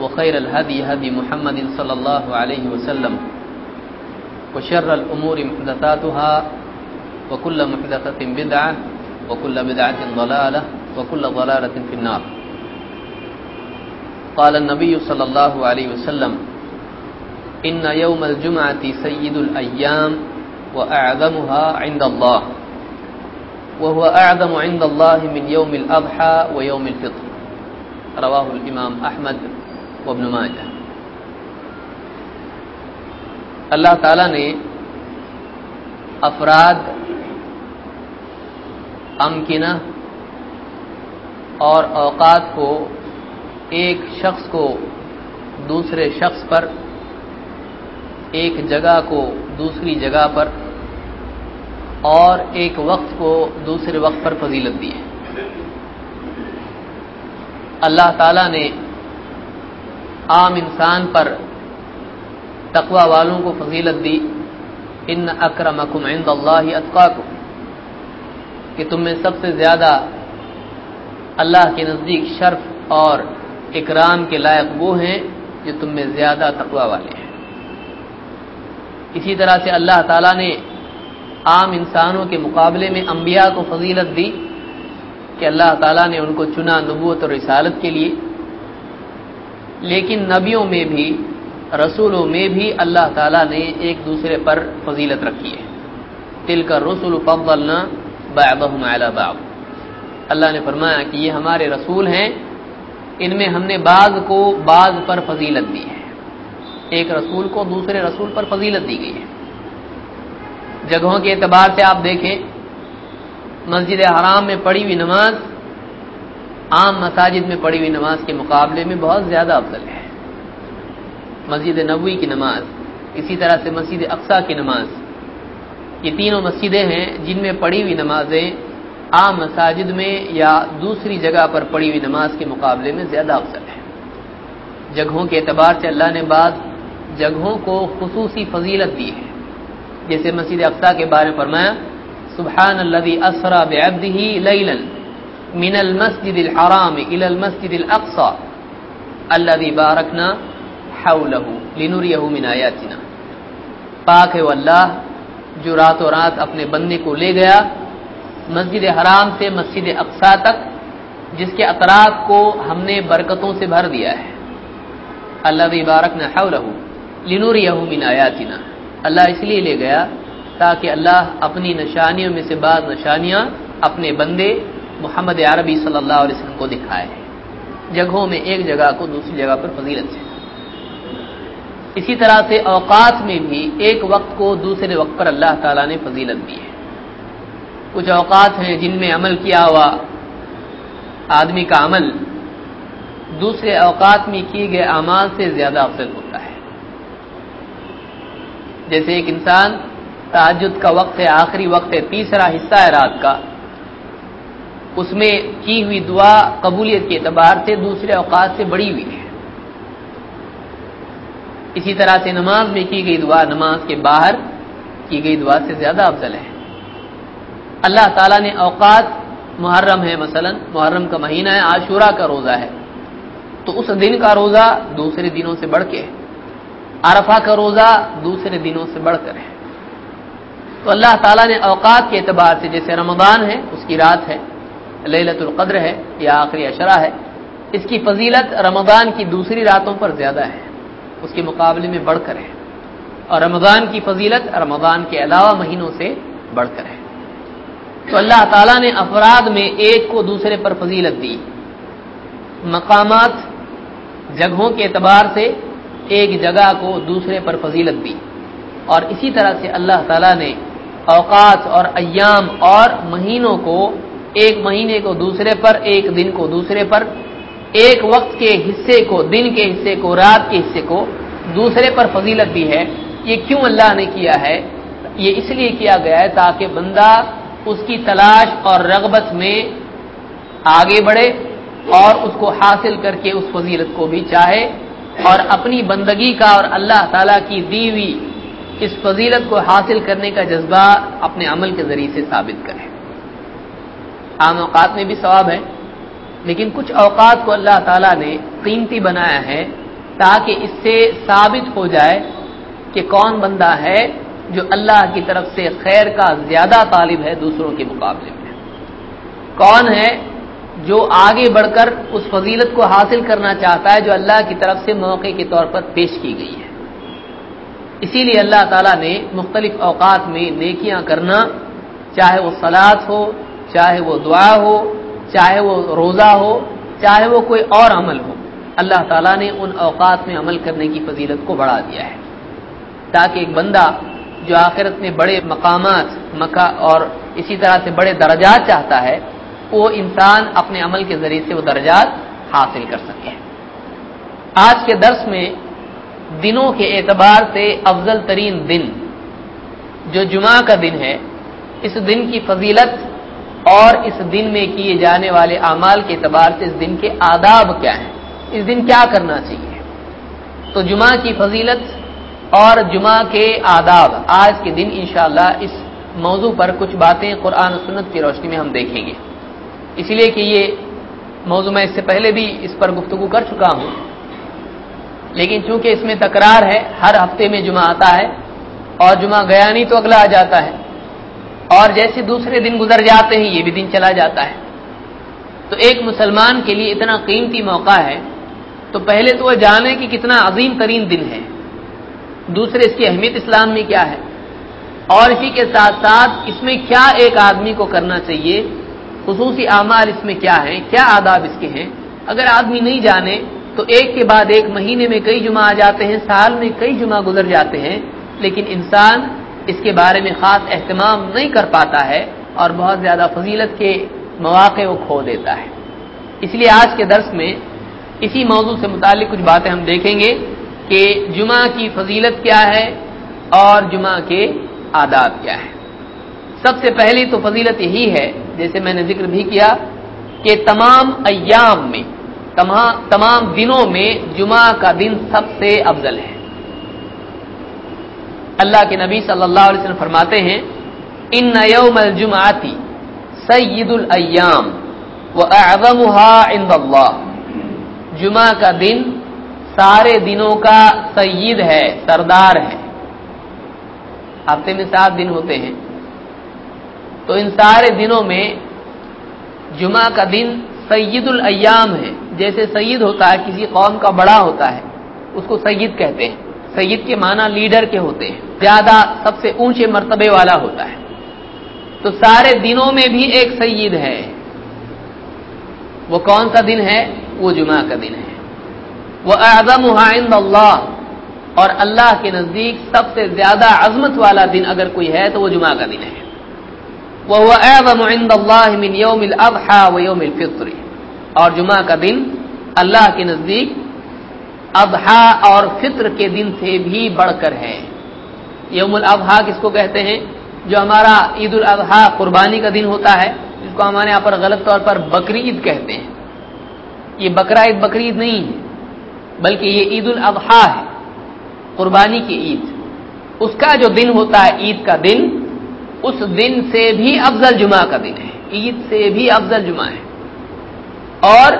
وخير الهدي هدي محمد صلى الله عليه وسلم وشر الأمور محدثاتها وكل محدثة بدعة وكل بدعة ضلالة وكل ضلالة في النار. قال النبي صلى الله عليه وسلم إن يوم الجمعة سيد الأيام وأعظمها عند الله، وهو أعظم عند الله من يوم الأضحى ويوم الفطر. رواه الإمام أحمد. وابن ماجه اللہ تعالی نے افراد، امکنہ اور اوقات کو ایک شخص کو دوسرے شخص پر، ایک جگہ کو دوسری جگہ پر، اور ایک وقت کو دوسرے وقت پر فضیلت دی ہے۔ اللہ تعالی نے عام انسان پر تقوا والوں کو فضیلت دی، ان اکرمکم عند اللہ اتقاکم کہ تم میں سب سے زیادہ اللہ کے نزدیک شرف اور اکرام کے لائق وہ ہیں جو تم میں زیادہ تقوا والے ہیں۔ اسی طرح سے اللہ تعالی نے عام انسانوں کے مقابلے میں انبیاء کو فضیلت دی کہ اللہ تعالیٰ نے ان کو چنا نبوت اور رسالت کے لیے۔ لیکن نبیوں میں بھی، رسولوں میں بھی اللہ تعالیٰ نے ایک دوسرے پر فضیلت رکھی ہے۔ تل کا رسول فضلنا بعضهم على بعض۔ اللہ نے فرمایا کہ یہ ہمارے رسول ہیں، ان میں ہم نے بعض کو بعض پر فضیلت دی ہے۔ ایک رسول کو دوسرے رسول پر فضیلت دی گئی ہے۔ جگہوں کے اعتبار سے آپ دیکھیں، مسجد حرام میں پڑھی ہوئی نماز عام مساجد میں پڑھی ہوئی نماز کے مقابلے میں بہت زیادہ افضل ہے۔ مسجد نبوی کی نماز، اسی طرح سے مسجد اقسا کی نماز۔ یہ تینوں مسجدیں ہیں جن میں پڑھی ہوئی نمازیں عام مساجد میں یا دوسری جگہ پر پڑھی ہوئی نماز کے مقابلے میں زیادہ افضل ہے۔ جگہوں کے اعتبار سے اللہ نے بعض جگہوں کو خصوصی فضیلت دی ہے۔ جیسے مسجد اقسا کے بارے میں فرمایا، سبحان الذي اسرا بعبده ليلا من المسجد الحرام الى المسجد الاقصى الذي باركنا حوله لنريه من اياتنا پاک ہے اللہ جو رات و رات اپنے بندے کو لے گیا مسجد حرام سے مسجد اقصا تک، جس کے اطراف کو ہم نے برکتوں سے بھر دیا ہے. الذي باركنا حوله لنريه من اياتنا اللہ اس لیے لے گیا تاکہ اللہ اپنی نشانیوں میں سے بعض نشانیاں اپنے بندے محمد عربی صلی اللہ علیہ وسلم کو دکھائے جگہوں میں ایک جگہ کو دوسری جگہ پر فضیلت ہے اسی طرح سے اوقات میں بھی ایک وقت کو دوسرے وقت پر اللہ تعالیٰ نے فضیلت دی ہے۔ کچھ اوقات ہیں جن میں عمل کیا ہوا آدمی کا عمل دوسرے اوقات میں کیے گئے اعمال سے زیادہ افضل ہوتا ہے۔ جیسے ایک انسان تعجد کا وقت ہے، آخری وقت ہے، تیسرا حصہ ہے رات کا۔ اس میں کی ہوئی دعا قبولیت کے اعتبار سے دوسرے اوقات سے بڑی ہوئی ہے۔ اسی طرح سے نماز میں کی گئی دعا، نماز کے باہر کی گئی دعا سے زیادہ افضل ہے۔ اللہ تعالیٰ نے اوقات محرم ہے، مثلا محرم کا مہینہ ہے، عاشورہ کا روزہ ہے۔ تو اس دن کا روزہ دوسرے دنوں سے بڑھ کے ہے۔ عرفہ کا روزہ دوسرے دنوں سے بڑھ کر ہے۔ تو اللہ تعالیٰ نے اوقات کے اعتبار سے، جیسے رمضان ہے، اس کی رات ہے۔ للت القدر ہے یا آخری اشرا ہے۔ اس کی فضیلت رمضان کی دوسری راتوں پر زیادہ ہے۔ اس کے مقابلے میں بڑھ کر ہے۔ اور رمضان کی فضیلت رمضان کے علاوہ مہینوں سے بڑھ کر ہے۔ تو اللہ تعالیٰ نے افراد میں ایک کو دوسرے پر فضیلت دی۔ مقامات جگہوں کے اعتبار سے ایک جگہ کو دوسرے پر فضیلت دی۔ اور اسی طرح سے اللہ تعالیٰ نے اوقات اور ایام اور مہینوں کو ایک مہینے کو دوسرے پر، ایک دن کو دوسرے پر، ایک وقت کے حصے کو، دن کے حصے کو، رات کے حصے کو دوسرے پر فضیلت دی ہے۔ یہ کیوں اللہ نے کیا ہے؟ یہ اس لیے کیا گیا ہے تاکہ بندہ اس کی تلاش اور رغبت میں آگے بڑھے اور اس کو حاصل کر کے اس فضیلت کو بھی چاہے اور اپنی بندگی کا اور اللہ تعالی کی دی ہوئی اس فضیلت کو حاصل کرنے کا جذبہ اپنے عمل کے ذریعے سے ثابت کرے۔ عام اوقات میں بھی ثواب ہے۔ لیکن کچھ اوقات کو اللہ تعالیٰ نے قیمتی بنایا ہے تاکہ اس سے ثابت ہو جائے کہ کون بندہ ہے جو اللہ کی طرف سے خیر کا زیادہ طالب ہے دوسروں کے مقابلے میں۔ کون ہے جو آگے بڑھ کر اس فضیلت کو حاصل کرنا چاہتا ہے جو اللہ کی طرف سے موقع کے طور پر پیش کی گئی ہے۔ اسی لیے اللہ تعالیٰ نے مختلف اوقات میں نیکیاں کرنا، چاہے وہ سلاد ہو چاہے وہ دعا ہو، چاہے وہ روزہ ہو، چاہے وہ کوئی اور عمل ہو، اللہ تعالیٰ نے ان اوقات میں عمل کرنے کی فضیلت کو بڑھا دیا ہے۔ تاکہ ایک بندہ جو آخرت میں بڑے مقامات، مکہ اور اسی طرح سے بڑے درجات چاہتا ہے، وہ انسان اپنے عمل کے ذریعے سے وہ درجات حاصل کر سکے۔ آج کے درس میں دنوں کے اعتبار سے افضل ترین دن، جو جمعہ کا دن ہے، اس دن کی فضیلت اور اس دن میں کیے جانے والے اعمال کے اعتبار سے اس دن کے آداب کیا ہیں؟ اس دن کیا کرنا چاہیے؟ تو جمعہ کی فضیلت اور جمعہ کے آداب، آج کے دن انشاءاللہ اس موضوع پر کچھ باتیں قرآن سنت کی روشنی میں ہم دیکھیں گے۔ اس لیے کہ یہ موضوع میں اس سے پہلے بھی اس پر گفتگو کر چکا ہوں۔ لیکن چونکہ اس میں تکرار ہے، ہر ہفتے میں جمعہ آتا ہے اور جمعہ گیا نہیں تو اگلا آ جاتا ہے۔ اور جیسے دوسرے دن گزر جاتے ہیں، یہ بھی دن چلا جاتا ہے۔ تو ایک مسلمان کے لیے اتنا قیمتی موقع ہے، تو پہلے تو وہ جانے کہ کتنا عظیم ترین دن ہے۔ دوسرے، اس کی اہمیت اسلام میں کیا ہے؟ اور اسی کے ساتھ ساتھ اس میں کیا ایک آدمی کو کرنا چاہیے؟ خصوصی اعمال اس میں کیا ہیں؟ کیا آداب اس کے ہیں؟ اگر آدمی نہیں جانے، تو ایک کے بعد ایک مہینے میں کئی جمعہ آ جاتے ہیں، سال میں کئی جمعہ گزر جاتے ہیں، لیکن انسان اس کے بارے میں خاص اہتمام نہیں کر پاتا ہے اور بہت زیادہ فضیلت کے مواقع وہ کھو دیتا ہے۔ اس لیے آج کے درس میں اسی موضوع سے متعلق کچھ باتیں ہم دیکھیں گے کہ جمعہ کی فضیلت کیا ہے اور جمعہ کے آداب کیا ہے سب سے پہلی تو فضیلت یہی ہے، جیسے میں نے ذکر بھی کیا، کہ تمام ایام میں تمام دنوں میں جمعہ کا دن سب سے افضل ہے۔ اللہ کے نبی صلی اللہ علیہ وسلم فرماتے ہیں ان یوم الجمعاتی سید الایام و عند اللہ جمعہ کا دن سارے دنوں کا سید ہے، سردار ہے۔ ہفتے میں سات دن ہوتے ہیں۔ تو ان سارے دنوں میں جمعہ کا دن سید الایام ہے۔ جیسے سید ہوتا ہے، کسی قوم کا بڑا ہوتا ہے، اس کو سید کہتے ہیں۔ سید کے معنی لیڈر کے ہوتے ہیں، زیادہ سب سے اونچے مرتبے والا ہوتا ہے۔ تو سارے دنوں میں بھی ایک سید ہے۔ وہ کون سا دن ہے؟ وہ جمعہ کا دن ہے۔ وہ اعظم عند اللہ۔ اور اللہ کے نزدیک سب سے زیادہ عظمت والا دن اگر کوئی ہے تو وہ جمعہ کا دن ہے۔ وہ اعظم عند اللہ من یوم الاضحى و یوم الفطر۔ اور جمعہ کا دن اللہ کے نزدیک اضحا اور فطر کے دن سے بھی بڑھ کر ہے یوم الاضحیٰ کس کو کہتے ہیں؟ جو ہمارا عید الاضحیٰ قربانی کا دن ہوتا ہے جس کو ہمارے یہاں پر غلط طور پر بکری عید کہتے ہیں۔ یہ بکرا عید بکری عید نہیں ہے، بلکہ یہ عید الاضحیٰ ہے، قربانی کی عید۔ اس کا جو دن ہوتا ہے، عید کا دن، اس دن سے بھی افضل جمعہ کا دن ہے۔ عید سے بھی افضل جمعہ ہے۔ اور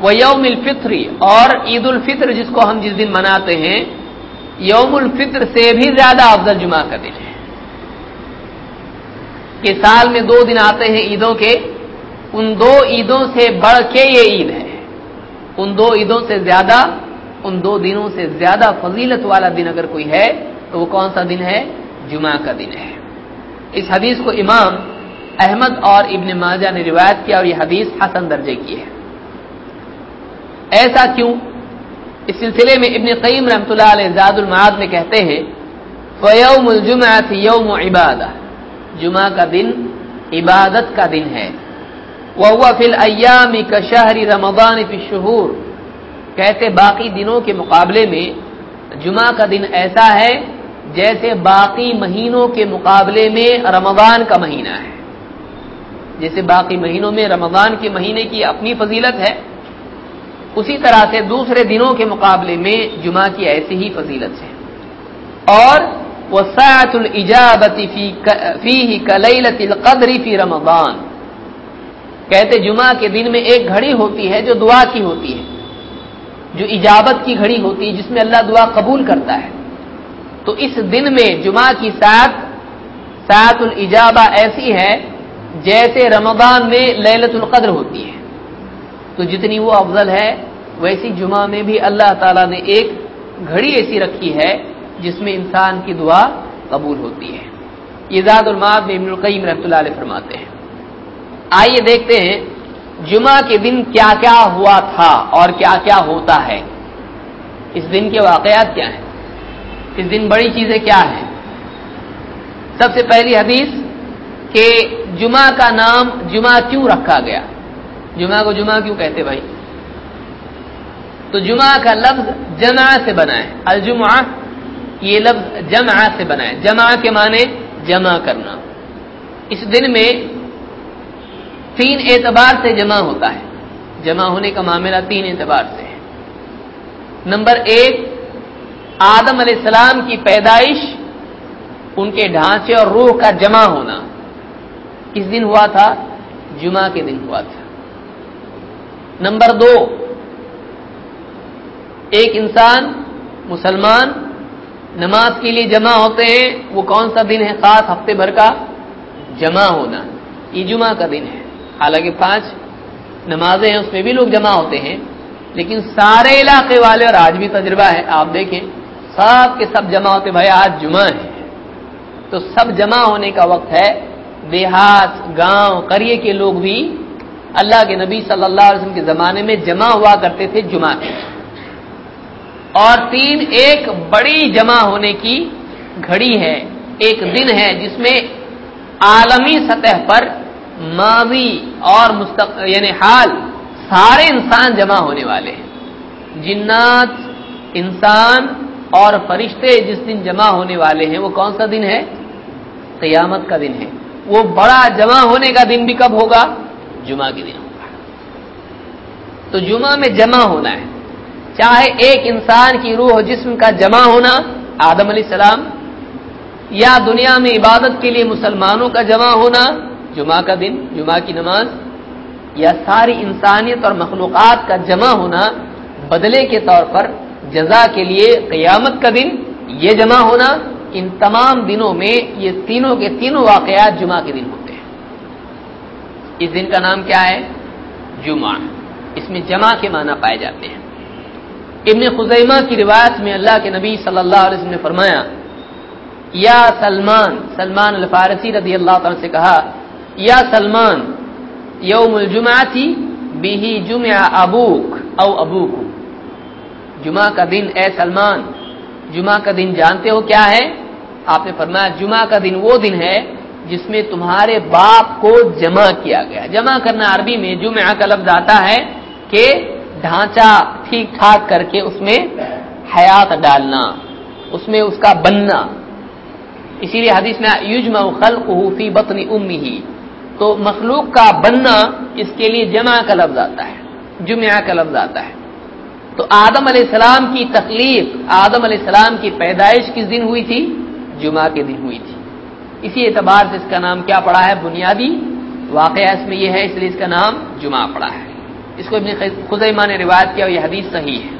وہ یوم الفطری اور عید الفطر جس کو ہم جس دن مناتے ہیں، یوم الفطر سے بھی زیادہ افضل جمعہ کا دن ہے۔ کہ سال میں دو دن آتے ہیں عیدوں کے، ان دو عیدوں سے بڑھ کے یہ عید ہے۔ ان دو عیدوں سے زیادہ، ان دو دنوں سے زیادہ فضیلت والا دن اگر کوئی ہے، تو وہ کون سا دن ہے؟ جمعہ کا دن ہے۔ اس حدیث کو امام احمد اور ابن ماجہ نے روایت کیا اور یہ حدیث حسن درجے کی ہے۔ ایسا کیوں؟ اس سلسلے میں ابن قیم رحمۃ اللہ علیہ زاد المعاد میں کہتے ہیں فیوم الجمعہ یوم عبادہ جمعہ کا دن عبادت کا دن ہے۔ وہ فل ایامی کا شہری رمضان فی شہور کہتے باقی دنوں کے مقابلے میں جمعہ کا دن ایسا ہے جیسے باقی مہینوں کے مقابلے میں رمضان کا مہینہ ہے۔ جیسے باقی مہینوں میں رمضان کے مہینے کی اپنی فضیلت ہے اسی طرح سے دوسرے دنوں کے مقابلے میں جمعہ کی ایسی ہی فضیلت ہے۔ اور وہ سعت الجابتی فی کلیلت القدری فی رمضان۔ کہتے جمعہ کے دن میں ایک گھڑی ہوتی ہے جو دعا کی ہوتی ہے۔ جو اجابت کی گھڑی ہوتی ہے جس میں اللہ دعا قبول کرتا ہے۔ تو اس دن میں جمعہ کی سات سات الجابہ ایسی ہے جیسے رمضان میں للت القدر ہوتی ہے۔ تو جتنی وہ افضل ہے، ویسی جمعہ میں بھی اللہ تعالیٰ نے ایک گھڑی ایسی رکھی ہے جس میں انسان کی دعا قبول ہوتی ہے۔ یہ زاد الماد میں ابن القیم رحمۃ اللہ علیہ فرماتے ہیں۔ آئیے دیکھتے ہیں جمعہ کے دن کیا کیا ہوا تھا اور کیا کیا ہوتا ہے۔ اس دن کے واقعات کیا ہیں؟ اس دن بڑی چیزیں کیا ہیں؟ سب سے پہلی حدیث کہ جمعہ کا نام جمعہ کیوں رکھا گیا؟ جمعہ کو جمعہ کیوں کہتے بھائی؟ تو جمعہ کا لفظ جمع سے بنا ہے۔ الجمعہ یہ لفظ جمع سے بنا ہے۔ جمع کے معنی جمع کرنا۔ اس دن میں تین اعتبار سے جمع ہوتا ہے۔ جمع ہونے کا معاملہ تین اعتبار سے ہے۔ نمبر ایک، آدم علیہ السلام کی پیدائش، ان کے ڈھانچے اور روح کا جمع ہونا۔ کس دن ہوا تھا، جمعہ کے دن ہوا تھا۔ نمبر دو، ایک انسان مسلمان نماز کے لیے جمع ہوتے ہیں، وہ کون سا دن ہے؟ خاص ہفتے بھر کا جمع ہونا۔ یہ جمعہ کا دن ہے۔ حالانکہ پانچ نمازیں ہیں، اس میں بھی لوگ جمع ہوتے ہیں، لیکن سارے علاقے والے اور آج بھی تجربہ ہے، آپ دیکھیں، سب کے سب جمع ہوتے بھائی، آج جمعہ ہے۔ تو سب جمع ہونے کا وقت ہے۔ دیہات، گاؤں، قریے کے لوگ بھی اللہ کے نبی صلی اللہ علیہ وسلم کے زمانے میں جمع ہوا کرتے تھے جمعہ کے اور تین ایک بڑی جمع ہونے کی گھڑی ہے، ایک دن ہے جس میں عالمی سطح پر ماضی اور مستق یعنی حال سارے انسان جمع ہونے والے ہیں۔ جنات، انسان اور فرشتے جس دن جمع ہونے والے ہیں، وہ کون سا دن ہے؟ قیامت کا دن ہے۔ وہ بڑا جمع ہونے کا دن بھی کب ہوگا؟ جمعہ کے دن ہوگا تو جمعہ میں جمع ہونا ہے۔ چاہے ایک انسان کی روح جسم کا جمع ہونا آدم علیہ السلام یا دنیا میں عبادت کے لیے مسلمانوں کا جمع ہونا جمعہ کا دن، جمعہ کی نماز یا ساری انسانیت اور مخلوقات کا جمع ہونا بدلے کے طور پر جزا کے لیے قیامت کا دن، یہ جمع ہونا ان تمام دنوں میں یہ تینوں کے تینوں واقعات جمعہ کے دن ہوتے ہیں اس دن کا نام کیا ہے؟ جمعہ۔ اس میں جمع کے معنی پائے جاتے ہیں۔ ابن خزیمہ کی روایت میں اللہ کے نبی صلی اللہ علیہ وسلم نے فرمایا، یا سلمان سلمان الفارسی رضی اللہ تعالی سے کہا، یا سلمان، یوم الجمعہ تھی بھی جمع ابوک او ابوک۔ جمعہ کا دن، اے سلمان، جمعہ کا دن جانتے ہو کیا ہے؟ آپ نے فرمایا، جمعہ کا دن وہ دن ہے جس میں تمہارے باپ کو جمع کیا گیا۔ جمع کرنا عربی میں جمعہ کا لفظ آتا ہے کہ ڈھانچہ ٹھیک ٹھاک کر کے اس میں حیات ڈالنا، اس میں اس کا بننا۔ اسی لیے حدیث میں یوجم خلق فی بطنی امی ہی تو مخلوق کا بننا اس کے لیے جمع کا لفظ آتا ہے، جمعہ کا لفظ آتا ہے۔ تو آدم علیہ السلام کی تخلیق، آدم علیہ السلام کی پیدائش کس دن ہوئی تھی؟ جمعہ کے دن ہوئی تھی۔ اسی اعتبار سے اس کا نام کیا پڑا ہے؟ بنیادی واقعہ اس میں یہ ہے، اس لیے اس کا نام جمعہ پڑا ہے۔ اس کو ابن خزیمہ نے روایت کیا، اور یہ حدیث صحیح ہے۔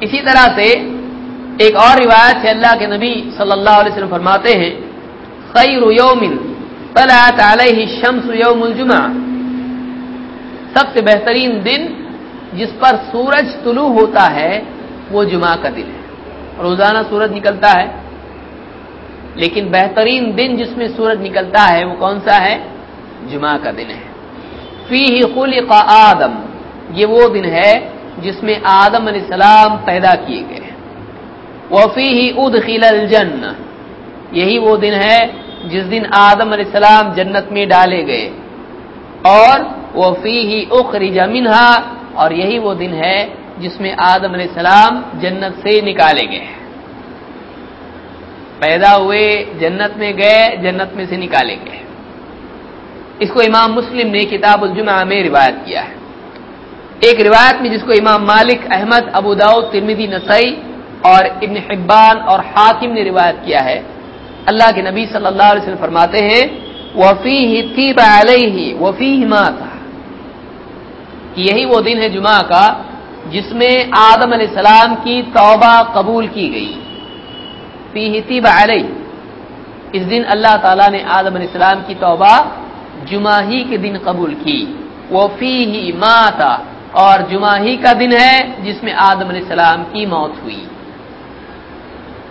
اسی طرح سے ایک اور روایت ہے، اللہ کے نبی صلی اللہ علیہ وسلم فرماتے ہیں، خیر یومن طلعت علیہ الشمس یوم الجمعہ۔ سب سے بہترین دن جس پر سورج طلوع ہوتا ہے، وہ جمعہ کا دن ہے۔ روزانہ سورج نکلتا ہے لیکن بہترین دن جس میں سورج نکلتا ہے وہ کون سا ہے؟ جمعہ کا دن ہے۔ فی خلق آدم، یہ وہ دن ہے جس میں آدم علیہ السلام پیدا کیے گئے۔ وہ فی ہی ادخل الجن یہی وہ دن ہے جس دن آدم علیہ السلام جنت میں ڈالے گئے۔ اور وہ فی ہی اخری منہا، اور یہی وہ دن ہے جس میں آدم علیہ السلام جنت سے نکالے گئے۔ پیدا ہوئے، جنت میں گئے، جنت میں سے نکالے گئے اس کو امام مسلم نے کتاب الجمعہ میں روایت کیا ہے۔ ایک روایت میں جس کو امام مالک، احمد، ابو داؤد ترمیدی نسائی اور ابن حبان اور حاکم نے روایت کیا ہے۔ اللہ کے نبی صلی اللہ علیہ وسلم فرماتے ہیں وفی تھی علیہ وفی تھا یہی وہ دن ہے جمعہ کا جس میں آدم علیہ السلام کی توبہ قبول کی گئی۔ فی تیب علیہ۔ اس دن اللہ تعالیٰ نے آدم علیہ السلام کی توبہ جمعہ ہی کے دن قبول کی۔ وہ فی ہی ماتا اور جمعہ ہی کا دن ہے جس میں آدم علیہ السلام کی موت ہوئی۔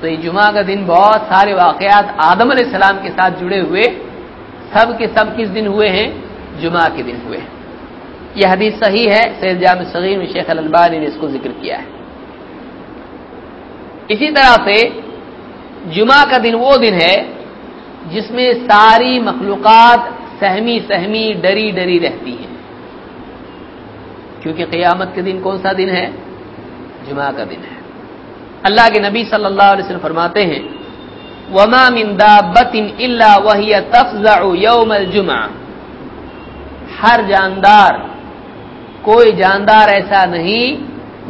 تو یہ جمعہ کا دن بہت سارے واقعات آدم علیہ السلام کے ساتھ جڑے ہوئے، سب کے سب کس دن ہوئے ہیں؟ جمعہ کے دن ہوئے۔ ہیں یہ حدیث صحیح ہے، سید جامع صغیر میں شیخ البانی نے اس کو ذکر کیا ہے۔ اسی طرح سے جمعہ کا دن وہ دن ہے جس میں ساری مخلوقات سہمی سہمی ڈری ڈری رہتی ہیں۔ کیونکہ قیامت کے دن کون سا دن ہے؟ جمعہ کا دن ہے۔ اللہ کے نبی صلی اللہ علیہ وسلم فرماتے ہیں، وما من دابت الا وهي تفزع يوم الجمعہ ہر جاندار، کوئی جاندار ایسا نہیں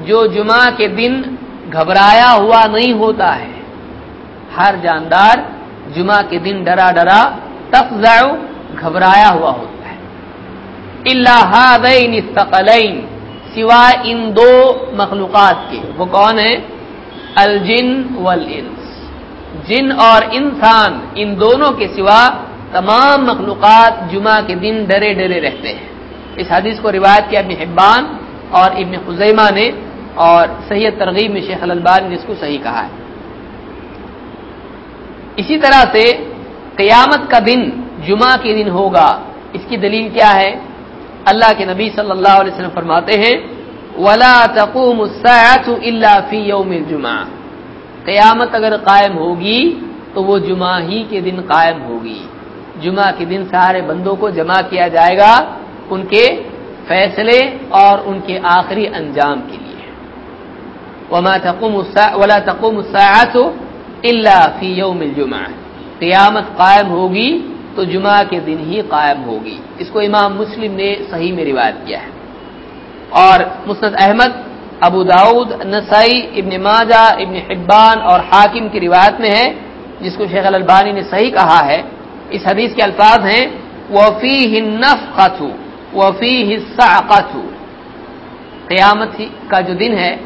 جو جمعہ کے دن گھبرایا ہوا نہیں ہوتا ہے۔ ہر جاندار جمعہ کے دن ڈرا ڈرا تفزع گھبرایا ہوا ہوتا ہے۔ اللہ هذين سوائے ان دو مخلوقات کے۔ وہ کون ہیں؟ الجن والانس۔ جن اور انسان، ان دونوں کے سوا تمام مخلوقات جمعہ کے دن ڈرے ڈرے رہتے ہیں۔ اس حدیث کو روایت کیا ابن حبان اور ابن خزیمہ نے اور صحیح ترغیب میں شیخ البان نے اس کو صحیح کہا ہے۔ اسی طرح سے قیامت کا دن جمعہ کے دن ہوگا۔ اس کی دلیل کیا ہے؟ اللہ کے نبی صلی اللہ علیہ وسلم فرماتے ہیں، ولا تقوم الا فی یوم الجمعہ قیامت اگر قائم ہوگی تو وہ جمعہ ہی کے دن قائم ہوگی۔ جمعہ کے دن سارے بندوں کو جمع کیا جائے گا ان کے فیصلے اور ان کے آخری انجام کے لیے۔ وما تقوم ولا تقوم الساعت الا فی یوم الجمعہ۔ قیامت قائم ہوگی تو جمعہ کے دن ہی قائم ہوگی۔ اس کو امام مسلم نے صحیح میں روایت کیا ہے۔ اور مسند احمد، ابو داود نسائی، ابن ماجہ، ابن حبان اور حاکم کی روایت میں ہے، جس کو شیخ البانی نے صحیح کہا ہے۔ اس حدیث کے الفاظ ہیں وفی ہنف قطو وفی حصہ قیامت کا جو دن ہے،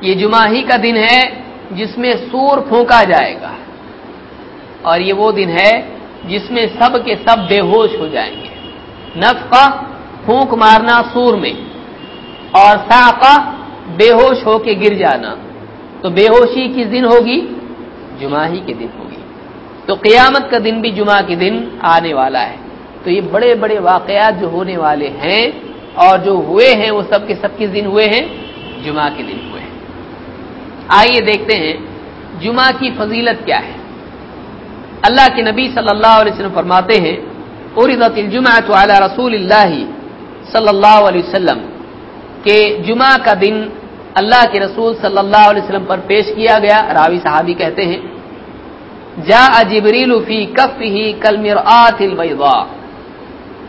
یہ جمعہ ہی کا دن ہے جس میں سور پھونکا جائے گا۔ اور یہ وہ دن ہے جس میں سب کے سب بے ہوش ہو جائیں گے۔ نف کا پھونک مارنا سور میں۔ اور ساقہ، بے ہوش ہو کے گر جانا۔ تو بے ہوشی کس دن ہوگی؟ جمعہ ہی کے دن ہوگی۔ تو قیامت کا دن بھی جمعہ کے دن آنے والا ہے۔ تو یہ بڑے بڑے واقعات جو ہونے والے ہیں اور جو ہوئے ہیں، وہ سب کے سب کس دن ہوئے ہیں؟ جمعہ کے دن۔ ہوئے آئیے دیکھتے ہیں جمعہ کی فضیلت کیا ہے۔ اللہ کے نبی صلی اللہ علیہ وسلم فرماتے ہیں اردت الجمعہ علی رسول اللہ صلی اللہ علیہ وسلم کہ جمعہ کا دن اللہ کے رسول صلی اللہ علیہ وسلم پر پیش کیا گیا۔ راوی صحابی کہتے ہیں جا جبریل فی کف ہی کل البیضاء۔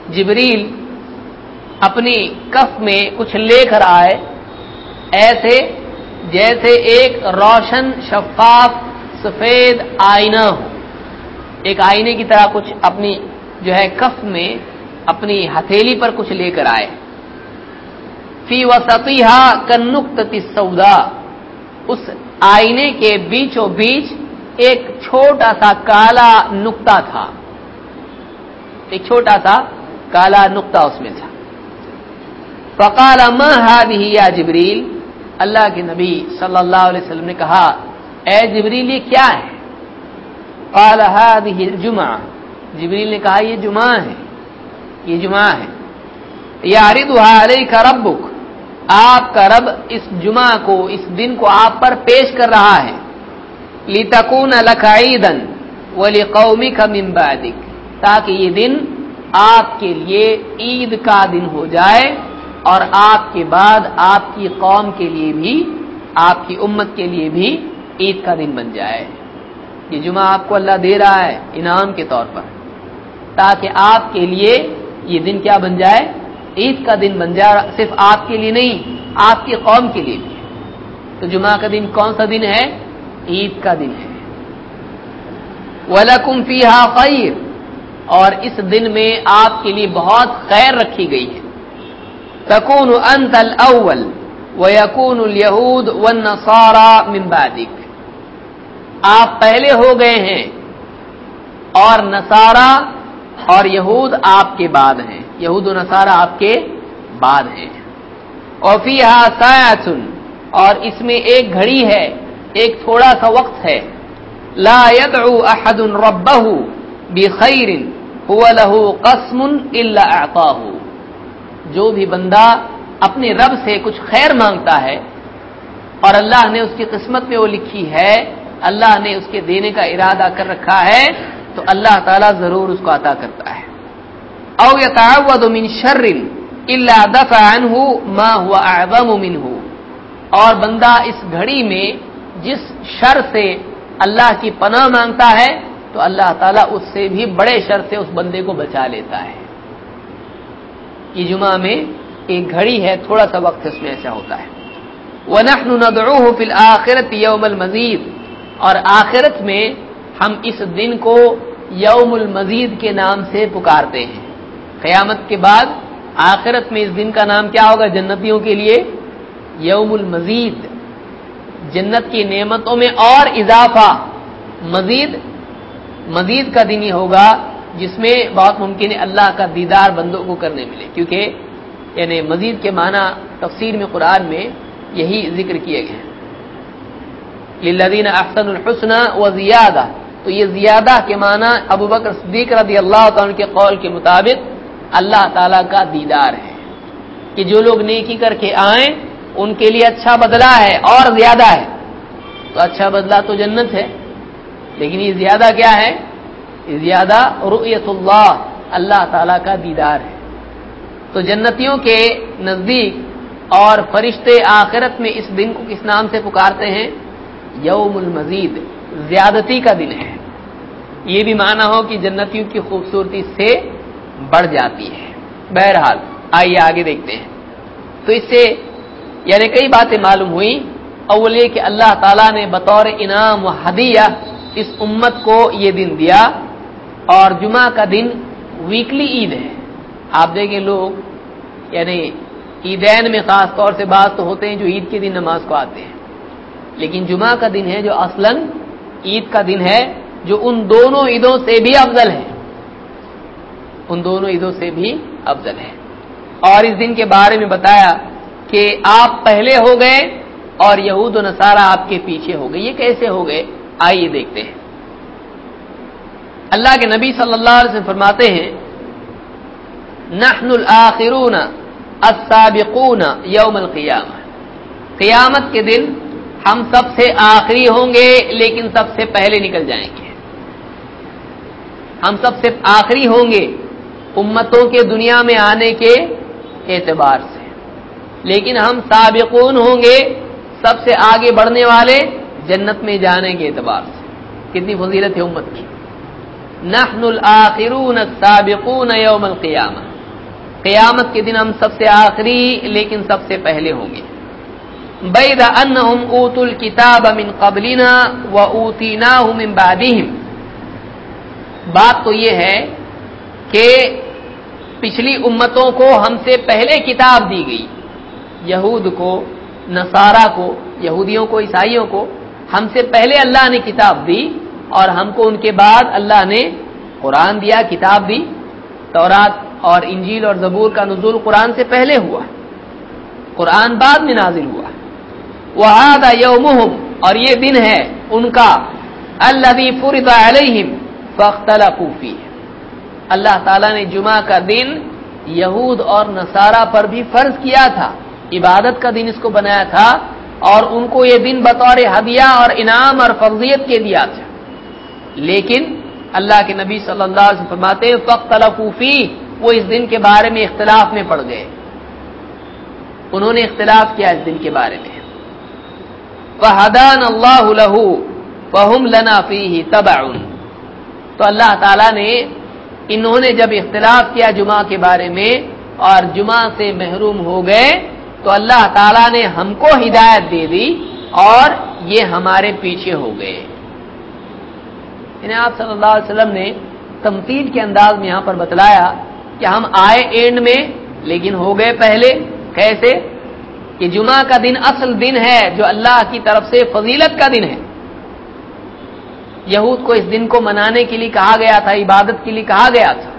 جبریل اپنی کف میں کچھ لے کر آئے، ایسے جیسے ایک روشن، شفاف، سفید آئینہ ہو۔ ایک آئینے کی طرح کچھ اپنی جو ہے کف میں اپنی ہتھیلی پر کچھ لے کر آئے۔ فی وسطیحا کنکت سودا اس آئینے کے بیچوں بیچ ایک چھوٹا سا کالا نکتا تھا۔ ایک چھوٹا سا کالا نکتا اس میں تھا۔ فقال ما هذه یا جبریل؟ اللہ کے نبی صلی اللہ علیہ وسلم نے کہا، اے جبریل، یہ کیا ہے؟ قال هذه الجمعہ جبریل نے کہا، یہ جمعہ ہے۔ یہ جمعہ ہے۔ یعرضها علیک ربک۔ آپ کا رب اس جمعہ کو، اس دن کو آپ پر پیش کر رہا ہے۔ لتکون لک عیدن ولی قومی کا ممبادک تاکہ یہ دن آپ کے لیے عید کا دن ہو جائے۔ اور آپ کے بعد آپ کی قوم کے لیے بھی، آپ کی امت کے لیے بھی عید کا دن بن جائے۔ یہ جمعہ آپ کو اللہ دے رہا ہے انعام کے طور پر۔ تاکہ آپ کے لیے یہ دن کیا بن جائے؟ عید کا دن بن جائے، صرف آپ کے لیے نہیں، آپ کی قوم کے لیے بھی۔ تو جمعہ کا دن کون سا دن ہے؟ عید کا دن ہے۔ ولکم فیحا خیر اور اس دن میں آپ کے لیے بہت خیر رکھی گئی ہے۔ تکون انت الاول ویکون الیہود والنصارى من بعدک آپ پہلے ہو گئے ہیں اور نصارہ اور یہود آپ کے بعد ہیں. یہود و نصارہ آپ کے بعد ہیں. اور فیہا سایتن اور اس میں ایک گھڑی ہے، ایک تھوڑا سا وقت ہے. لا يدعو احد ربه بخیر، هو له قسم الا اعطاه. جو بھی بندہ اپنے رب سے کچھ خیر مانگتا ہے، اور اللہ نے اس کی قسمت میں وہ لکھی ہے، اللہ نے اس کے دینے کا ارادہ کر رکھا ہے، تو اللہ تعالیٰ ضرور اس کو عطا کرتا ہے۔ او يتعوذ من شر الا دفع عنه ما هو اعظم منه اور بندہ اس گھڑی میں جس شر سے اللہ کی پناہ مانگتا ہے، تو اللہ تعالیٰ اس سے بھی بڑے شر سے اس بندے کو بچا لیتا ہے۔ یہ جمعہ میں ایک گھڑی ہے، تھوڑا سا وقت اس میں ایسا ہوتا ہے۔ وَنَحْنُ نَدْعُوهُ فِي الْآخِرَةِ يَوْمَ الْمَزِيدِ۔ اور آخرت میں ہم اس دن کو یوم المزید کے نام سے پکارتے ہیں۔ قیامت کے بعد آخرت میں اس دن کا نام کیا ہوگا؟ جنتیوں کے لیے۔ یوم المزید۔ جنت کی نعمتوں میں اور اضافہ۔ مزید مزید کا دن ہی ہوگا جس میں بہت ممکن ہے اللہ کا دیدار بندوں کو کرنے ملے۔ کیونکہ یعنی مزید کے معنی تفسیر میں قرآن میں یہی ذکر کیے گئے ہیں۔ للذین احسن الحسن و زیادہ تو یہ زیادہ کے معنی ابو بکر صدیق رضی اللہ تعالیٰ کے قول کے مطابق اللہ تعالی کا دیدار ہے۔ کہ جو لوگ نیکی کر کے آئیں، ان کے لیے اچھا بدلہ ہے اور زیادہ ہے۔ تو اچھا بدلہ تو جنت ہے، لیکن یہ زیادہ کیا ہے؟ زیادہ رؤیت اللہ اللہ تعالی کا دیدار ہے۔ تو جنتیوں کے نزدیک اور فرشتے آخرت میں اس دن کو کس نام سے پکارتے ہیں؟ یوم المزید، زیادتی کا دن ہے۔ یہ بھی مانا ہو کہ جنتیوں کی خوبصورتی سے بڑھ جاتی ہے۔ بہرحال، آئیے آگے دیکھتے ہیں۔ تو اس سے یعنی کئی باتیں معلوم ہوئی اول یہ کہ اللہ تعالیٰ نے بطور انعام و ہدیہ اس امت کو یہ دن دیا۔ اور جمعہ کا دن ویکلی عید ہے۔ آپ دیکھیں لوگ یعنی عیدین میں خاص طور سے بات تو ہوتے ہیں جو عید کے دن نماز کو آتے ہیں۔ لیکن جمعہ کا دن ہے جو اصلا عید کا دن ہے، جو ان دونوں عیدوں سے بھی افضل ہے۔ ان دونوں عیدوں سے بھی افضل ہے۔ اور اس دن کے بارے میں بتایا کہ آپ پہلے ہو گئے اور یہود و نصارہ آپ کے پیچھے ہو گئے۔ یہ کیسے ہو گئے؟ آئیے دیکھتے ہیں۔ اللہ کے نبی صلی اللہ علیہ وسلم فرماتے ہیں، نحن الاخرون السابقون یوم القیامہ۔ قیامت کے دن ہم سب سے آخری ہوں گے، لیکن سب سے پہلے نکل جائیں گے۔ ہم سب سے آخری ہوں گے امتوں کے دنیا میں آنے کے اعتبار سے۔ لیکن ہم سابقون ہوں گے، سب سے آگے بڑھنے والے جنت میں جانے کے اعتبار سے۔ کتنی فضیلت ہے امت کی۔ نحن الاخرون السابقون یوم القیامہ۔ قیامت کے دن ہم سب سے آخری لیکن سب سے پہلے ہوں گے۔ بید انہم اوتوا الكتاب من قبلنا و اوتیناہ من بعدہم بات تو یہ ہے کہ پچھلی امتوں کو ہم سے پہلے کتاب دی گئی۔ یہود کو، نصارہ کو، یہودیوں کو، عیسائیوں کو ہم سے پہلے اللہ نے کتاب دی۔ اور ہم کو ان کے بعد اللہ نے قرآن دیا، کتاب دی، تورات اور انجیل اور زبور کا نزول قرآن سے پہلے ہوا۔ قرآن بعد میں نازل ہوا۔ وہ یومہم اور یہ دن ہے ان کا اللہ فرض علیہم فاختلفوا فیہ اللہ تعالیٰ نے جمعہ کا دن یہود اور نصارہ پر بھی فرض کیا تھا۔ عبادت کا دن اس کو بنایا تھا اور ان کو یہ دن بطور ہدیہ اور انعام اور فرضیت کے دیا تھا۔ لیکن اللہ کے نبی صلی اللہ علیہ وسلم فرماتے فخ تلفوفی وہ اس دن کے بارے میں اختلاف میں پڑ گئے۔ انہوں نے اختلاف کیا اس دن کے بارے میں۔ اللہ لہو فہم لنا فی تبا تو اللہ تعالی نے انہوں نے جب اختلاف کیا جمعہ کے بارے میں اور جمعہ سے محروم ہو گئے، تو اللہ تعالی نے ہم کو ہدایت دے دی اور یہ ہمارے پیچھے ہو گئے۔ یعنی آپ صلی اللہ علیہ وسلم نے تمثیل کے انداز میں یہاں پر بتلایا کہ ہم آئے اینڈ میں لیکن ہو گئے پہلے کیسے؟ کہ جمعہ کا دن اصل دن ہے جو اللہ کی طرف سے فضیلت کا دن ہے۔ یہود کو اس دن کو منانے کے لیے کہا گیا تھا، عبادت کے لیے کہا گیا تھا۔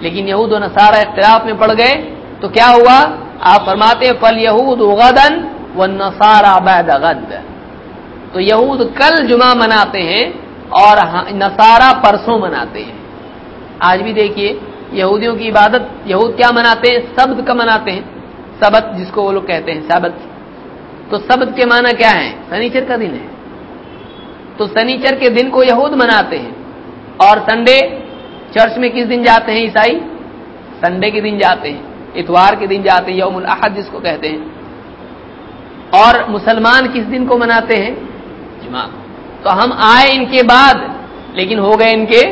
لیکن یہود و نصارہ اختلاف میں پڑ گئے۔ تو کیا ہوا؟ آپ فرماتے فل یہود غدن و نسارا بید غد۔ تو یہود کل جمعہ مناتے ہیں۔ اور ہاں، نسارا پرسوں مناتے ہیں۔ آج بھی دیکھیے، یہودیوں کی عبادت، یہود کیا مناتے ہیں؟ سبد کا مناتے ہیں۔ سبت جس کو وہ لوگ کہتے ہیں، سبت۔ تو سبت کے معنی کیا ہے سنیچر کا دن ہے۔ تو سنیچر کے دن کو یہود مناتے ہیں۔ اور سنڈے، چرچ میں کس دن جاتے ہیں عیسائی؟ سنڈے کے دن جاتے ہیں۔ اتوار کے دن جاتے ہیں، یوم الاحد جس کو کہتے ہیں۔ اور مسلمان کس دن کو مناتے ہیں؟ جمعہ۔ تو ہم آئے ان کے بعد، لیکن ہو گئے ان کے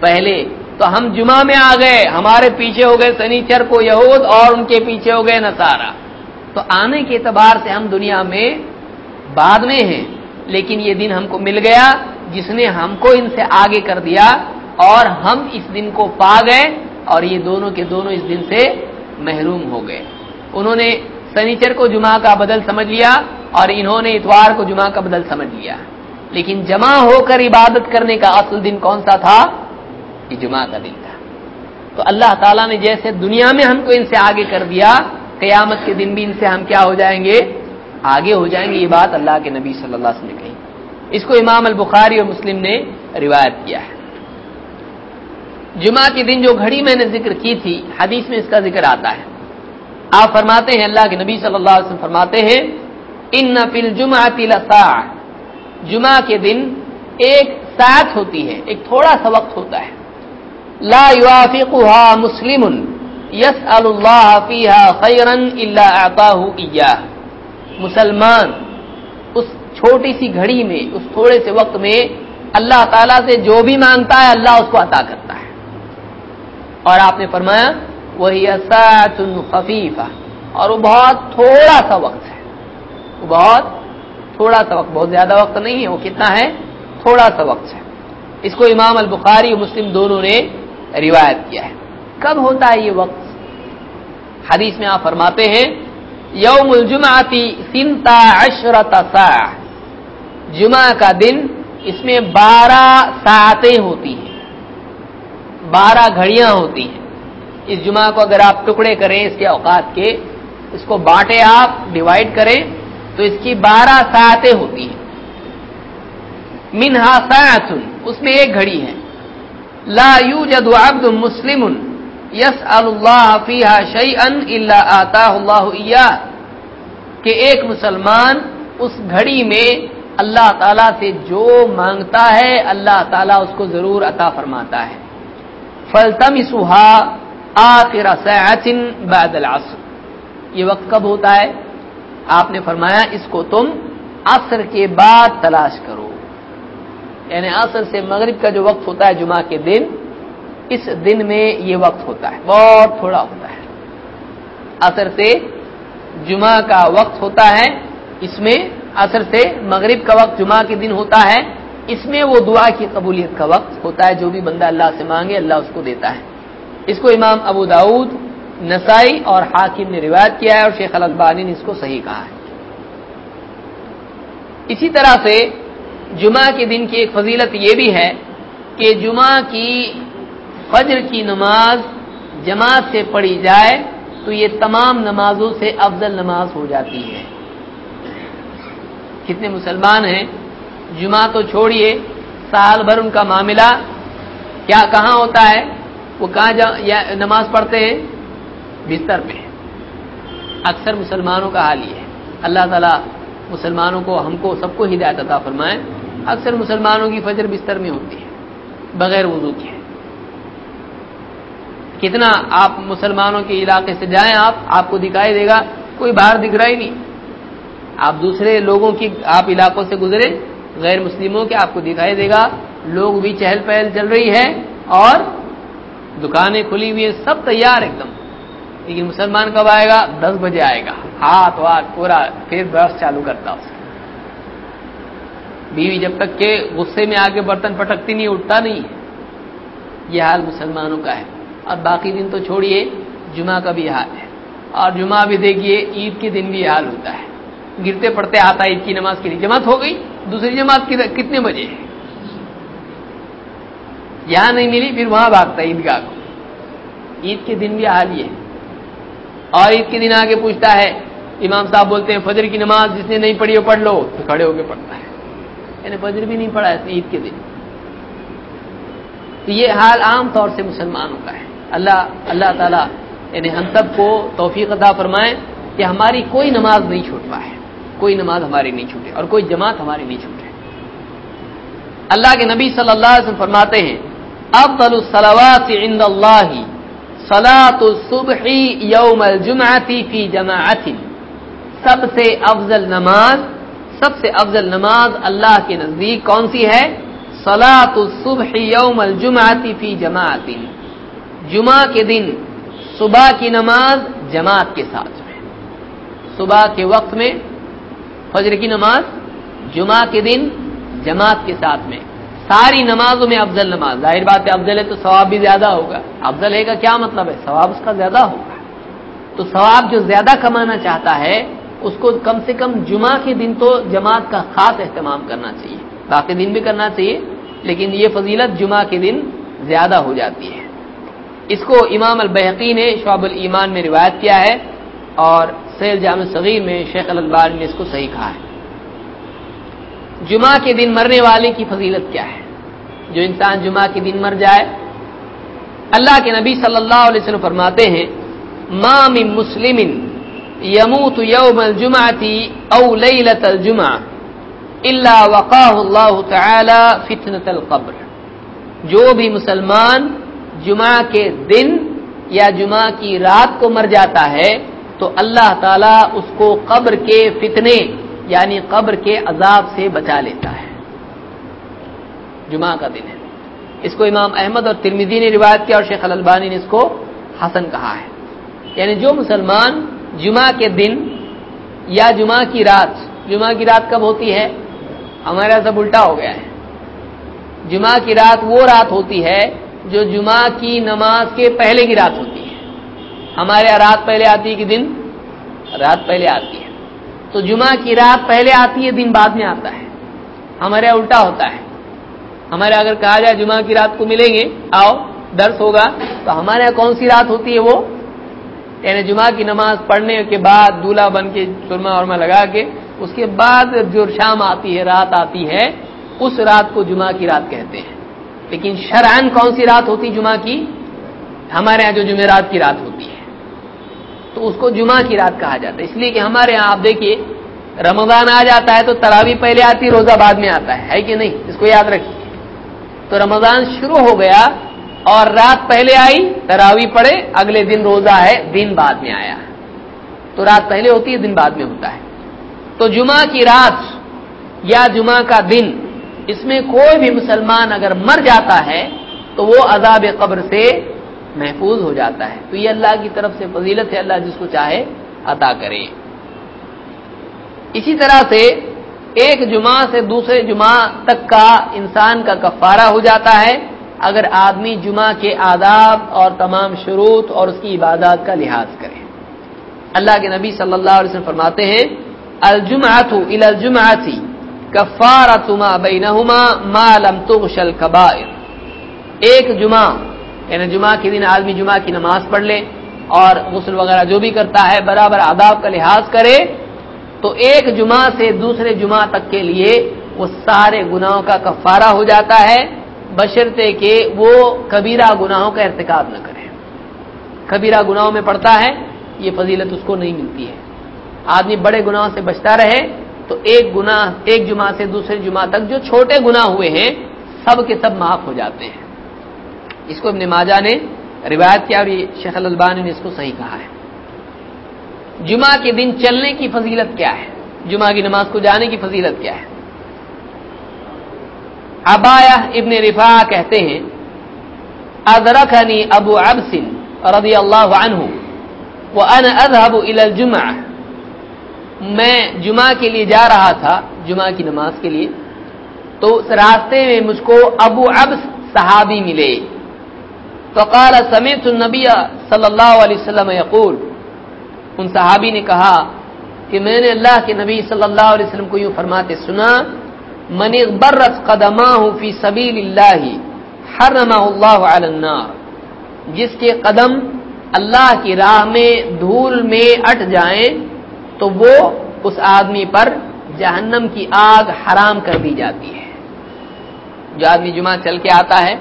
پہلے۔ تو ہم جمعہ میں آ گئے، ہمارے پیچھے ہو گئے سنیچر کو یہود اور ان کے پیچھے ہو گئے نسارا تو آنے کے اعتبار سے ہم دنیا میں بعد میں ہیں، لیکن یہ دن ہم کو مل گیا، جس نے ہم کو ان سے آگے کر دیا اور ہم اس دن کو پا گئے اور یہ دونوں کے دونوں اس دن سے محروم ہو گئے۔ انہوں نے سنیچر کو جمعہ کا بدل سمجھ لیا اور انہوں نے اتوار کو جمعہ کا بدل سمجھ لیا۔ لیکن جمع ہو کر عبادت کرنے کا اصل دن کون سا تھا؟ یہ جمعہ کا دن تھا۔ تو اللہ تعالیٰ نے جیسے دنیا میں ہم کو ان سے آگے کر دیا، قیامت کے دن بھی ان سے ہم کیا ہو جائیں گے؟ آگے ہو جائیں گے، یہ بات اللہ کے نبی صلی اللہ علیہ وسلم نے کہی۔ اس کو امام البخاری اور مسلم نے روایت کیا ہے۔ جمعہ کے دن جو گھڑی میں نے ذکر کی تھی، حدیث میں اس کا ذکر آتا ہے۔ آپ فرماتے ہیں، اللہ کے نبی صلی اللہ علیہ وسلم فرماتے ہیں، ان نفل جمعہ جمعہ کے دن ایک ساتھ ہوتی ہے، ایک تھوڑا سا وقت ہوتا ہے۔ لا يوافقها مسلم يسأل الله فيها خيرا الا اعطاه اياه مسلمان اس چھوٹی سی گھڑی میں، اس تھوڑے سے وقت میں اللہ تعالی سے جو بھی مانگتا ہے، اللہ اس کو عطا کرتا ہے۔ اور آپ نے فرمایا، وہی خفیفہ۔ اور وہ بہت تھوڑا سا وقت ہے۔ وہ بہت تھوڑا سا وقت، بہت زیادہ وقت نہیں ہے، وہ کتنا ہے؟ تھوڑا سا وقت ہے۔ اس کو امام البخاری اور مسلم دونوں نے روایت کیا ہے۔ کب ہوتا ہے یہ وقت؟ حدیث میں آپ فرماتے ہیں، یوم الجمعتی سنتا عشرت سا جمعہ کا دن اس میں بارہ ساعتیں ہوتی ہیں۔ بارہ گھڑیاں ہوتی ہیں۔ اس جمعہ کو اگر آپ ٹکڑے کریں اس کے اوقات کے، اس کو بانٹے آپ ڈیوائڈ کریں۔ تو اس کی بارہ ساعتیں ہوتی ہیں۔ منہا ساعتن، اس میں ایک گھڑی ہے۔ لا يوجد عبد مسلم يسأل الله فيها شيئا الا آتاه الله اياه کہ ایک مسلمان اس گھڑی میں اللہ تعالی سے جو مانگتا ہے، اللہ تعالی اس کو ضرور عطا فرماتا ہے۔ فلتمسها آخر ساعت بعد العصر۔ یہ وقت کب ہوتا ہے؟ آپ نے فرمایا اس کو تم عصر کے بعد تلاش کرو۔ یعنی عصر سے مغرب کا جو وقت ہوتا ہے جمعہ کے دن، اس دن میں یہ وقت ہوتا ہے، بہت تھوڑا ہوتا ہے۔ عصر سے جمعہ کا وقت ہوتا ہے، اس میں عصر سے مغرب کا وقت جمعہ کے دن ہوتا ہے، اس میں وہ دعا کی قبولیت کا وقت ہوتا ہے جو بھی بندہ اللہ سے مانگے، اللہ اس کو دیتا ہے۔ اس کو امام ابو داود نسائی اور حاکم نے روایت کیا ہے اور شیخ البانی نے اس کو صحیح کہا ہے۔ اسی طرح سے جمعہ کے دن کی ایک فضیلت یہ بھی ہے کہ جمعہ کی فجر کی نماز جماعت سے پڑھی جائے تو یہ تمام نمازوں سے افضل نماز ہو جاتی ہے۔ کتنے مسلمان ہیں، جمعہ تو چھوڑیے، سال بھر ان کا معاملہ، کیا کہاں ہوتا ہے، وہ کہاں جا یا نماز پڑھتے ہیں؟ بستر پہ اکثر مسلمانوں کا حال یہ ہے۔ اللہ تعالیٰ مسلمانوں کو، ہم کو سب کو ہدایت عطا فرمائے۔ اکثر مسلمانوں کی فجر بستر میں ہوتی ہے، بغیر وضو کے۔ کتنا آپ مسلمانوں کے علاقے سے جائیں، آپ آپ کو دکھائی دے گا، کوئی باہر دکھ رہا ہی نہیں۔ آپ دوسرے لوگوں کی، آپ علاقوں سے گزرے، غیر مسلموں کے آپ کو دکھائی دے گا۔ لوگ بھی چہل پہل چل رہی ہے اور دکانیں کھلی ہوئی ہیں، سب تیار ایک دم۔ لیکن مسلمان کب آئے گا؟ دس بجے آئے گا۔ ہاتھ واتھ پورا پھر برس چالو کرتا اس بیوی جب تک کہ غصے میں آ کے برتن پٹکتی نہیں، اٹھتا نہیں۔ یہ حال مسلمانوں کا ہے۔ اور باقی دن تو چھوڑیے، جمعہ کا بھی حال ہے۔ اور جمعہ بھی دیکھیے، عید کے دن بھی یہ حال ہوتا ہے۔ گرتے پڑتے آتا عید کی نماز کے لیے۔ جماعت ہو گئی، دوسری جماعت کتنے بجے؟ یہاں نہیں ملی، پھر وہاں بھاگتا عیدگاہ کو۔ عید کے دن بھی حال یہ اور عید کے دن آگے پوچھتا ہے، امام صاحب بولتے ہیں، فجر کی نماز جس نے نہیں پڑھی وہ پڑھ لو، تو کھڑے ہو کے پڑھتا ہے۔ یعنی فجر بھی نہیں پڑھا عید کے دن۔ تو یہ حال عام طور سے مسلمانوں کا ہے۔ اللہ اللہ تعالیٰ یعنی ہم سب کو توفیق ادا فرمائے کہ ہماری کوئی نماز نہیں چھوٹ پائے کوئی نماز ہماری نہیں چھوٹے اور کوئی جماعت ہماری نہیں چھوٹے اللہ کے نبی صلی اللہ علیہ وسلم فرماتے ہیں، افضل الصلوات عند اللہ صلاة الصبح یوم الجمعة فی جماعت سب سے افضل نماز، سب سے افضل نماز اللہ کے نزدیک کون سی ہے؟ صلاة الصبح یوم الجمعة فی جماعت جمعہ کے دن صبح کی نماز جماعت کے ساتھ. میں صبح کے وقت میں فجر کی نماز، جمعہ کے دن جماعت کے ساتھ میں. ساری نمازوں میں افضل نماز۔ ظاہر بات ہے افضل ہے تو ثواب بھی زیادہ ہوگا۔ افضل ہے کا کیا مطلب ہے؟ ثواب اس کا زیادہ ہوگا۔ تو ثواب جو زیادہ کمانا چاہتا ہے، اس کو کم سے کم جمعہ کے دن تو جماعت کا خاص اہتمام کرنا چاہیے۔ باقی دن بھی کرنا چاہیے، لیکن یہ فضیلت جمعہ کے دن زیادہ ہو جاتی ہے۔ اس کو امام البحقی نے شعب الایمان میں روایت کیا ہے اور سیل جامع صغیر میں شیخ البار نے اس کو صحیح کہا ہے۔ جمعہ کے دن مرنے والے کی فضیلت کیا ہے؟ جو انسان جمعہ کے دن مر جائے، اللہ کے نبی صلی اللہ علیہ وسلم فرماتے ہیں مام مسلم یموت یوم الجمعتی او لیلت الجمعہ اللہ وقاہ اللہ تعالی فتنة القبر. جو بھی مسلمان جمعہ کے دن یا جمعہ کی رات کو مر جاتا ہے، تو اللہ تعالیٰ اس کو قبر کے فتنے یعنی قبر کے عذاب سے بچا لیتا ہے۔ جمعہ کا دن ہے۔ اس کو امام احمد اور ترمیدی نے روایت کیا اور شیخ البانی نے اس کو حسن کہا ہے۔ یعنی جو مسلمان جمعہ کے دن یا جمعہ کی رات، جمعہ کی رات کب ہوتی ہے؟ ہمارا سب الٹا ہو گیا ہے۔ جمعہ کی رات وہ رات ہوتی ہے جو جمعہ کی نماز کے پہلے کی رات ہوتی ہے۔ ہمارے یہاں رات پہلے آتی ہے کہ دن؟ رات پہلے آتی ہے۔ تو جمعہ کی رات پہلے آتی ہے، دن بعد میں آتا ہے۔ ہمارے یہاں الٹا ہوتا ہے۔ ہمارے اگر کہا جائے جمعہ کی رات کو ملیں گے، آؤ، درس ہوگا، تو ہمارے یہاں کون سی رات ہوتی ہے وہ؟ یعنی جمعہ کی نماز پڑھنے کے بعد دولہا بن کے سرما ورما لگا کے، اس کے بعد جو شام آتی ہے، رات آتی ہے، اس رات کو جمعہ کی رات کہتے ہیں۔ لیکن شرعن کون سی رات ہوتی جمعہ کی؟ ہمارے یہاں جو جمعرات کی رات ہوتی ہے۔ تو اس کو جمعہ کی رات کہا جاتا ہے۔ اس لیے کہ ہمارے یہاں آپ دیکھیے، رمضان آ جاتا ہے تو تراوی پہلے آتی روزہ بعد میں آتا ہے۔ کہ نہیں؟ اس کو یاد رکھیے۔ تو رمضان شروع ہو گیا اور رات پہلے آئی تراوی پڑے اگلے دن روزہ ہے، دن بعد میں آیا۔ تو رات پہلے ہوتی ہے، دن بعد میں ہوتا ہے۔ تو جمعہ کی رات یا جمعہ کا دن، اس میں کوئی بھی مسلمان اگر مر جاتا ہے تو وہ عذاب قبر سے محفوظ ہو جاتا ہے۔ تو یہ اللہ کی طرف سے فضیلت ہے، اللہ جس کو چاہے عطا کرے۔ اسی طرح سے ایک جمعہ سے دوسرے جمعہ تک کا انسان کا کفارہ ہو جاتا ہے۔ اگر آدمی جمعہ کے آداب اور تمام شروط اور اس کی عبادات کا لحاظ کرے۔ اللہ کے نبی صلی اللہ علیہ وسلم فرماتے ہیں الجمعۃ الى الجمعۃ کفارۃ ما بینہما ما لم تغش الکبائر۔ ایک جمعہ یعنی جمعہ کے دن آدمی جمعہ کی نماز پڑھ لے اور غسل وغیرہ جو بھی کرتا ہے برابر آداب کا لحاظ کرے، تو ایک جمعہ سے دوسرے جمعہ تک کے لیے وہ سارے گناہوں کا کفارہ ہو جاتا ہے، بشرطے کہ وہ کبیرہ گناہوں کا ارتکاب نہ کرے۔ کبیرہ گناہوں میں پڑتا ہے، یہ فضیلت اس کو نہیں ملتی ہے۔ آدمی بڑے گناہوں سے بچتا رہے، تو ایک گناہ، ایک جمعہ سے دوسرے جمعہ تک جو چھوٹے گناہ ہوئے ہیں، سب کے سب معاف ہو جاتے ہیں۔ اس کو ابن ماجہ نے روایت کیا بھی شیخ البانی نے اس کو صحیح کہا ہے۔ جمعہ کے دن چلنے کی فضیلت کیا ہے؟ جمعہ کی نماز کو جانے کی فضیلت کیا ہے؟ ابایا ابن رفا کہتے ہیں ادرکنی ابو ابسن رضی اللہ عنہ وانا اذهب الى الجمعہ۔ میں جمعہ کے لیے جا رہا تھا، جمعہ کی نماز کے لیے، تو اس راستے میں مجھ کو ابو ابس صحابی ملے۔ تو قال سمیت النبی صلی اللہ علیہ وسلم یقول ان صحابی نے کہا کہ میں نے اللہ کے نبی صلی اللہ علیہ وسلم کو یوں فرماتے سنا، من برس قدماہ فی سبیل اللہ حرمہ اللہ علی النار. جس کے قدم اللہ کی راہ میں دھول میں اٹ جائیں، تو وہ اس آدمی پر جہنم کی آگ حرام کر دی جاتی ہے۔ جو آدمی جمعہ چل کے آتا ہے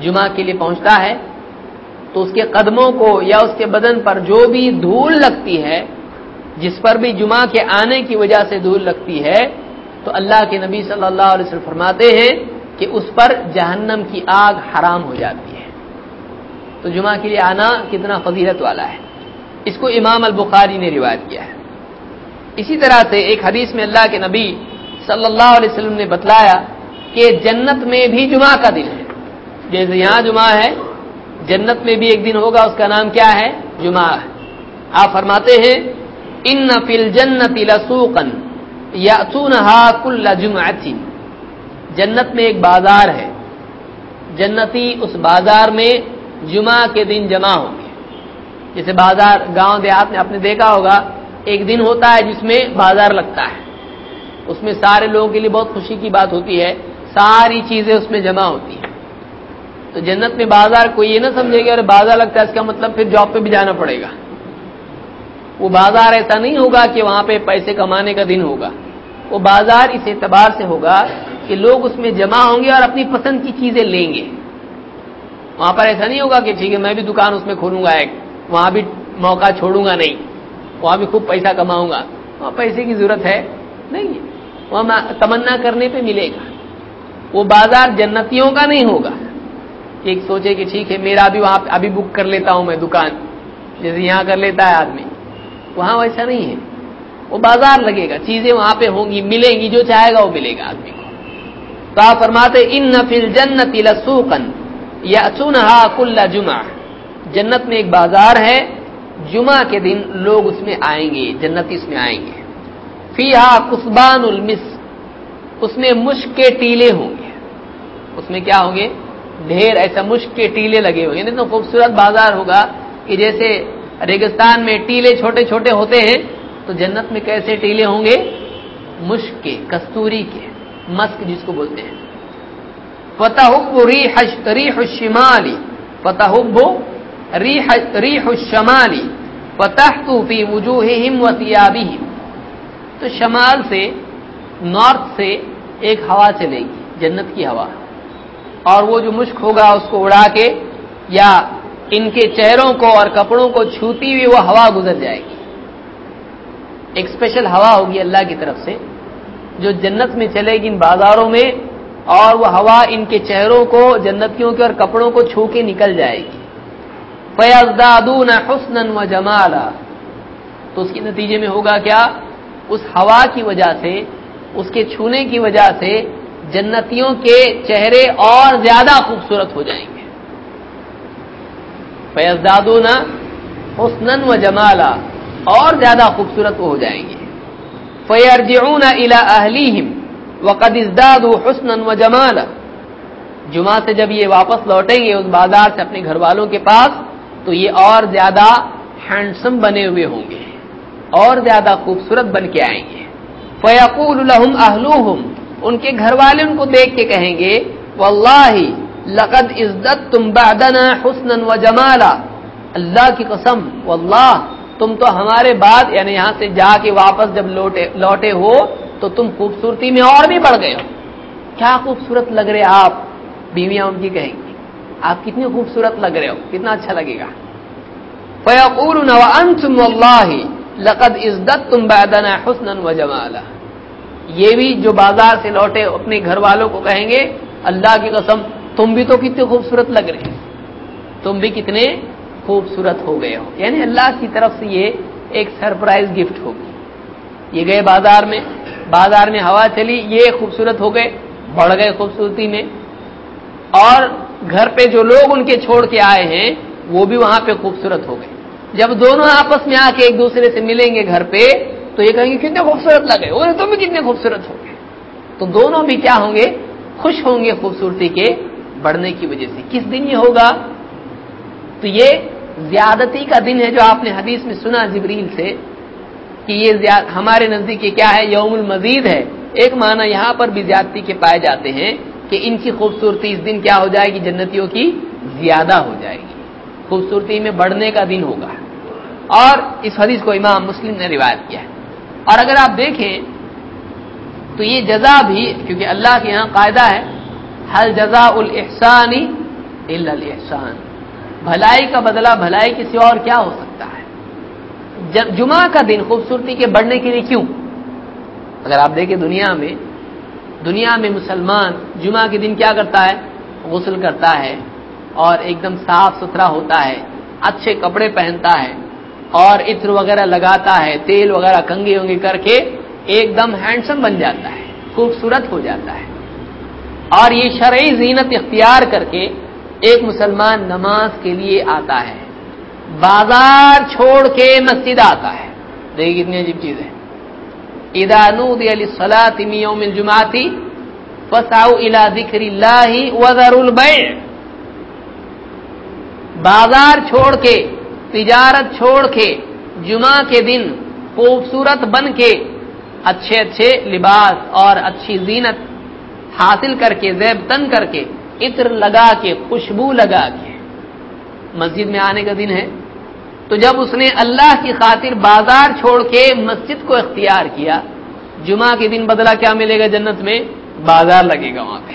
جمعہ کے لیے پہنچتا ہے، تو اس کے قدموں کو یا اس کے بدن پر جو بھی دھول لگتی ہے، جس پر بھی جمعہ کے آنے کی وجہ سے دھول لگتی ہے، تو اللہ کے نبی صلی اللہ علیہ وسلم فرماتے ہیں کہ اس پر جہنم کی آگ حرام ہو جاتی ہے۔ تو جمعہ کے لیے آنا کتنا فضیلت والا ہے۔ اس کو امام البخاری نے روایت کیا ہے۔ اسی طرح سے ایک حدیث میں اللہ کے نبی صلی اللہ علیہ وسلم نے بتلایا کہ جنت میں بھی جمعہ کا دن ہے۔ جیسے یہاں جمعہ ہے، جنت میں بھی ایک دن ہوگا، اس کا نام کیا ہے؟ جمعہ۔ آپ فرماتے ہیں، ان فل جنت لسوقن یا کل جمع جنت میں ایک بازار ہے۔ جنتی اس بازار میں جمعہ کے دن جمع ہوں گے۔ جیسے بازار، گاؤں دیہات میں آپ نے دیکھا ہوگا، ایک دن ہوتا ہے جس میں بازار لگتا ہے۔ اس میں سارے لوگوں کے لیے بہت خوشی کی بات ہوتی ہے، ساری چیزیں اس میں جمع ہوتی ہیں۔ تو جنت میں بازار کوئی یہ نہ سمجھے گا اور بازار لگتا ہے اس کا مطلب پھر جاب پہ بھی جانا پڑے گا۔ وہ بازار ایسا نہیں ہوگا کہ وہاں پہ پیسے کمانے کا دن ہوگا۔ وہ بازار اس اعتبار سے ہوگا کہ لوگ اس میں جمع ہوں گے اور اپنی پسند کی چیزیں لیں گے۔ وہاں پر ایسا نہیں ہوگا کہ ٹھیک ہے میں بھی دکان اس میں کھولوں گا ایک، وہاں بھی موقع چھوڑوں گا نہیں۔ وہاں بھی خوب پیسہ کماؤں گا۔ وہاں پیسے کی ضرورت ہے؟ نہیں وہاں تمنا کرنے پہ ملے گا۔ وہ بازار جنتیوں کا نہیں ہوگا۔ ایک سوچے کہ ٹھیک ہے، میرا بھی وہاں ابھی بک کر لیتا ہوں میں دکان۔ جیسے یہاں کر لیتا ہے آدمی۔ وہاں ویسا نہیں ہے۔ وہ بازار لگے گا، چیزیں وہاں پہ ہوں گی، ملیں گی، جو چاہے گا وہ ملے گا آدمی کو۔ تو آپ فرماتے ان نفل جنت لسوقن یا سنہا کل جمعہ۔ جنت میں ایک بازار ہے، جمعہ کے دن لوگ اس میں آئیں گے، جنتی اس میں آئیں گے۔ فی ہا کسبان المس۔ اس میں مشک کے ٹیلے ہوں گے۔ اس میں کیا ہوں گے؟ ڈھیر ایسا مشک کے ٹیلے لگے ہوئے یعنی تو خوبصورت بازار ہوگا کہ جیسے ریگستان میں ٹیلے چھوٹے چھوٹے ہوتے ہیں، تو جنت میں کیسے ٹیلے ہوں گے؟ مشک کے کستوری کے، مسک جس کو بولتے ہیں۔ فتح ریح الشمالی فتح ریح الشمالی فتح فی وجوہہم و تو شمال سے، نارتھ سے ایک ہوا چلے گی، جنت کی ہوا۔ اور وہ جو مشک ہوگا اس کو اڑا کے یا ان کے چہروں کو اور کپڑوں کو چھوتی ہوئی وہ ہوا گزر جائے گی۔ ایک اسپیشل ہوا ہوگی اللہ کی طرف سے جو جنت میں چلے گی ان بازاروں میں اور وہ ہوا ان کے چہروں کو، جنتیوں کے اور کپڑوں کو چھو کے نکل جائے گی۔ فیضدادون حسن و جمالا تو اس کے نتیجے میں ہوگا کیا؟ اس ہوا کی وجہ سے، اس کے چھونے کی وجہ سے جنتیوں کے چہرے اور زیادہ خوبصورت ہو جائیں گے۔ فیض فیضدادون حسن و جمالا اور زیادہ خوبصورت ہو جائیں گے۔ فیرجعون الى اہلیہم وقد ازدادوا حسنا و جمالا جمعہ سے جب یہ واپس لوٹیں گے اس بازار سے اپنے گھر والوں کے پاس، تو یہ اور زیادہ ہینڈسم بنے ہوئے ہوں گے، اور زیادہ خوبصورت بن کے آئیں گے۔ فیقول لهم اہلوہم ان کے گھر والے ان کو دیکھ کے کہیں گے واللہ لقد ازددتم بعدنا حسنا و جمالا اللہ کی قسم، واللہ، تم تو ہمارے بعد یعنی یہاں سے جا کے واپس جب لوٹے لوٹے ہو، تو تم خوبصورتی میں اور بھی بڑھ گئے ہو۔ کیا خوبصورت لگ رہے آپ؟ بیویاں ان کی کہیں گی، آپ کتنی خوبصورت لگ رہے ہو، کتنا اچھا لگے گا. فیقول وانتم واللہ لقد ازددتم بعدنا حسنا و جمالا یہ بھی جو بازار سے لوٹے اپنے گھر والوں کو کہیں گے، اللہ کی قسم، تم بھی تو کتنے خوبصورت لگ رہے تم بھی کتنے خوبصورت ہو گئے ہو۔ یعنی اللہ کی طرف سے یہ ایک سرپرائز گفٹ ہوگی۔ یہ گئے بازار میں بازار میں ہوا چلی، یہ خوبصورت ہو گئے، بڑھ گئے خوبصورتی میں۔ اور گھر پہ جو لوگ ان کے چھوڑ کے آئے ہیں، وہ بھی وہاں پہ خوبصورت ہو گئے۔ جب دونوں آپس میں آ کے ایک دوسرے سے ملیں گے گھر پہ تو یہ کہیں گے، کتنے خوبصورت لگے وہ تم بھی کتنے خوبصورت ہو گئے تو دونوں بھی کیا ہوں گے؟ خوش ہوں گے خوبصورتی کے بڑھنے کی وجہ سے۔ کس دن یہ ہوگا؟ تو یہ زیادتی کا دن ہے جو آپ نے حدیث میں سنا جبریل سے کہ یہ ہمارے نزدیک کیا ہے؟ یوم المزید ہے۔ ایک معنی یہاں پر بھی زیادتی کے پائے جاتے ہیں کہ ان کی خوبصورتی اس دن کیا ہو جائے گی؟ جنتیوں کی زیادہ ہو جائے گی۔ خوبصورتی میں بڑھنے کا دن ہوگا۔ اور اس حدیث کو امام مسلم نے روایت کیا ہے۔ اور اگر آپ دیکھیں تو یہ جزا بھی کیونکہ اللہ کے یہاں قاعدہ ہے حل جزا الحسانی الحسان بھلائی کا بدلہ بھلائی کسی اور کیا ہو سکتا ہے؟ جمعہ کا دن خوبصورتی کے بڑھنے کے لیے کیوں؟ اگر آپ دیکھیں دنیا میں دنیا میں مسلمان جمعہ کے دن کیا کرتا ہے؟ غسل کرتا ہے اور ایک دم صاف ستھرا ہوتا ہے، اچھے کپڑے پہنتا ہے۔ اور عطر وغیرہ لگاتا ہے، تیل وغیرہ کنگی ونگی کر کے ایک دم ہینڈسم بن جاتا ہے، خوبصورت ہو جاتا ہے۔ اور یہ شرعی زینت اختیار کر کے ایک مسلمان نماز کے لیے آتا ہے۔ بازار چھوڑ کے مسجد آتا ہے۔ دیکھیے کتنی عجیب چیز ہے۔ ادانود علی سلاطم الجماعتی فساؤ الا ذکر اللہ وزر البیع۔ بازار چھوڑ کے تجارت چھوڑ کے، جمعہ کے دن خوبصورت بن کے اچھے اچھے لباس اور اچھی زینت حاصل کر کے، زیب تن کر کے، عطر لگا کے، خوشبو لگا کے۔ مسجد میں آنے کا دن ہے۔ تو جب اس نے اللہ کی خاطر بازار چھوڑ کے مسجد کو اختیار کیا، جمعہ کے دن بدلا کیا ملے گا جنت میں؟ بازار لگے گا وہاں پہ۔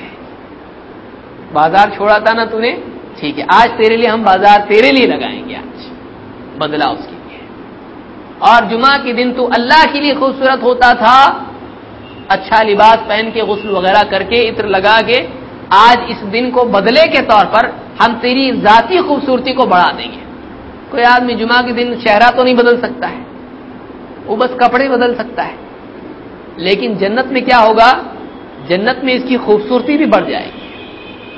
بازار چھوڑا تھا نا تو نے؟ ٹھیک ہے، آج تیرے لیے ہم بازار تیرے لیے لگائیں گے آج۔ بدلا اس کے لیے اور جمعہ کے دن تو اللہ کے لیے خوبصورت ہوتا تھا۔ اچھا لباس پہن کے غسل وغیرہ کر کے عطر لگا کے آج اس دن کو بدلے کے طور پر ہم تیری ذاتی خوبصورتی کو بڑھا دیں گے۔ کوئی آدمی جمعہ کے دن چہرہ تو نہیں بدل سکتا ہے، وہ بس کپڑے بدل سکتا ہے۔ لیکن جنت میں کیا ہوگا؟ جنت میں اس کی خوبصورتی بھی بڑھ جائے گی۔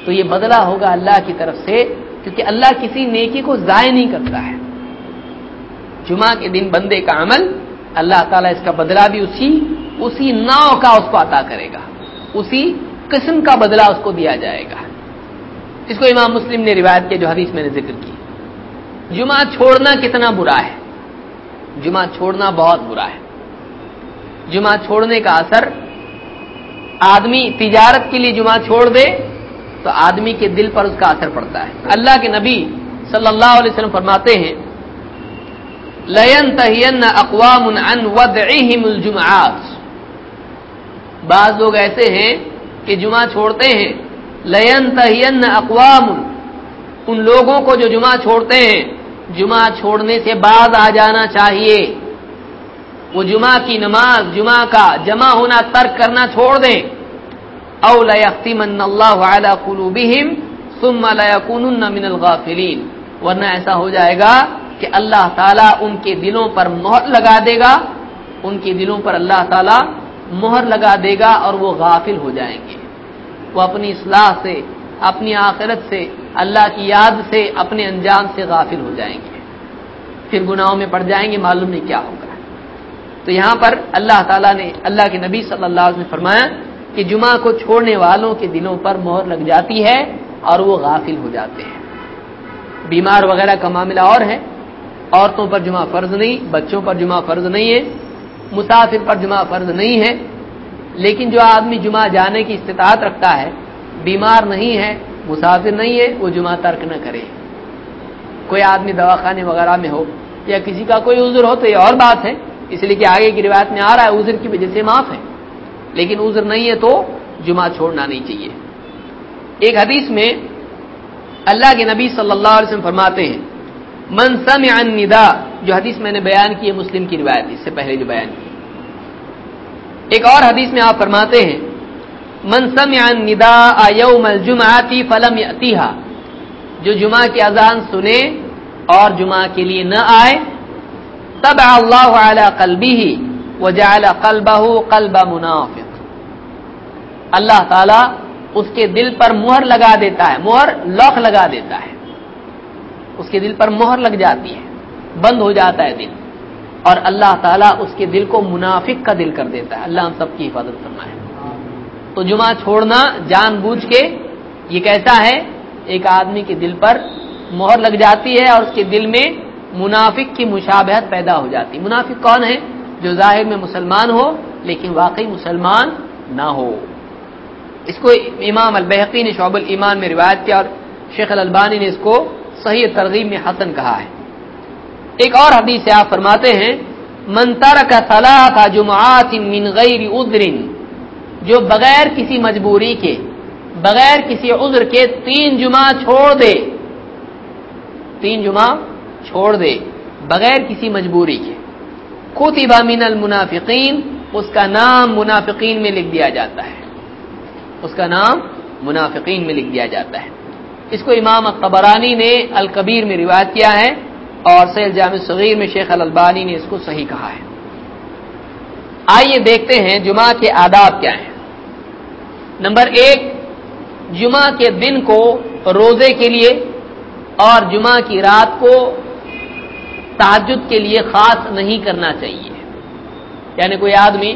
تو یہ بدلہ ہوگا اللہ کی طرف سے، کیونکہ اللہ کسی نیکی کو ضائع نہیں کرتا ہے۔ جمعہ کے دن بندے کا عمل، اللہ تعالیٰ اس کا بدلہ بھی اسی اسی ناؤ کا اس کو عطا کرے گا۔ اسی قسم کا بدلہ اس کو دیا جائے گا۔ اس کو امام مسلم نے روایت کیا جو حدیث میں نے ذکر کی۔ جمعہ چھوڑنا کتنا برا ہے۔ جمعہ چھوڑنا بہت برا ہے۔ جمعہ چھوڑنے کا اثر، آدمی تجارت کے لیے جمعہ چھوڑ دے تو آدمی کے دل پر اس کا اثر پڑتا ہے۔ اللہ کے نبی صلی اللہ علیہ وسلم فرماتے ہیں لین تہین اقوام ان الجمعات بعض لوگ ایسے ہیں کہ جمعہ چھوڑتے ہیں۔ لین تہین اقوام ان لوگوں کو جو جمعہ چھوڑتے ہیں۔ جمعہ چھوڑنے سے بعض آ جانا چاہیے۔ وہ جمعہ کی نماز، جمعہ کا جمع ہونا ترک کرنا چھوڑ دیں۔ او لیختمن اللہ علی قلوبہم ثم لیکونن من الغافلین ورنہ ایسا ہو جائے گا کہ اللہ تعالیٰ ان کے دلوں پر مہر لگا دے گا، ان کے دلوں پر اللہ تعالیٰ مہر لگا دے گا اور وہ غافل ہو جائیں گے۔ وہ اپنی اصلاح سے، اپنی آخرت سے، اللہ کی یاد سے، اپنے انجام سے غافل ہو جائیں گے۔ پھر گناہوں میں پڑ جائیں گے، معلوم نہیں کیا ہوگا۔ تو یہاں پر اللہ تعالیٰ نے، اللہ کے نبی صلی اللہ علیہ وسلم نے فرمایا کہ جمعہ کو چھوڑنے والوں کے دلوں پر مہر لگ جاتی ہے اور وہ غافل ہو جاتے ہیں۔ بیمار وغیرہ کا معاملہ اور ہے۔ عورتوں پر جمعہ فرض نہیں، بچوں پر جمعہ فرض نہیں ہے، مسافر پر جمعہ فرض نہیں ہے، لیکن جو آدمی جمعہ جانے کی استطاعت رکھتا ہے، بیمار نہیں ہے، مسافر نہیں ہے، وہ جمعہ ترک نہ کرے۔ کوئی آدمی دواخانے وغیرہ میں ہو، یا کسی کا کوئی عذر ہو تو یہ اور بات ہے، اس لیے کہ آگے کی روایت میں آ رہا ہے، عذر کی وجہ سے معاف ہے۔ لیکن عذر نہیں ہے تو جمعہ چھوڑنا نہیں چاہیے۔ ایک حدیث میں اللہ کے نبی صلی اللہ علیہ وسلم فرماتے ہیں من سمع النداء، جو حدیث میں نے بیان کی ہے، مسلم کی روایت اس سے پہلے جو بیان کی ایک اور حدیث میں آپ فرماتے ہیں، من سمع النداء یوم الجمعہ فلم یاتیها جو جمعہ کی اذان سنے اور جمعہ کے لیے نہ آئے تب اللہ علی قلبی ہی وہ قلبہ قلب منافق۔ اللہ تعالی اس کے دل پر مہر لگا دیتا ہے، مہر لوک لگا دیتا ہے۔ اس کے دل پر مہر لگ جاتی ہے، بند ہو جاتا ہے دل۔ اور اللہ تعالیٰ اس کے دل کو منافق کا دل کر دیتا ہے۔ اللہ ہم سب کی حفاظت کرنا ہے تو جمعہ چھوڑنا جان بوجھ کے یہ کیسا ہے، ایک آدمی کے دل پر مہر لگ جاتی ہے اور اس کے دل میں منافق کی مشابہت پیدا ہو جاتی۔ منافق کون ہے؟ جو ظاہر میں مسلمان ہو لیکن واقعی مسلمان نہ ہو۔ اس کو امام البحقی نے شعب المان میں روایت کیا اور شیخ البانی نے اس کو صحیح ترغیب میں حسن کہا ہے۔ ایک اور حدیث سے آپ فرماتے ہیں منتر کا صلاح تھا جمعات من غیر ادرین جو بغیر کسی مجبوری کے، بغیر کسی عذر کے تین جمعہ چھوڑ دے۔ تین جمعہ چھوڑ دے، بغیر کسی مجبوری کے۔ کوتبہ من المنافقین، اس کا نام منافقین میں لکھ دیا جاتا ہے۔ اس کا نام منافقین میں لکھ دیا جاتا ہے۔ اس کو امام اقبرانی نے الکبیر میں روایت کیا ہے اور سید جامع صغیر میں شیخ البانی نے اس کو صحیح کہا ہے۔ آئیے دیکھتے ہیں جمعہ کے آداب کیا ہیں۔ نمبر ایک، جمعہ کے دن کو روزے کے لیے اور جمعہ کی رات کو تعجد کے لیے خاص نہیں کرنا چاہیے۔ یعنی کوئی آدمی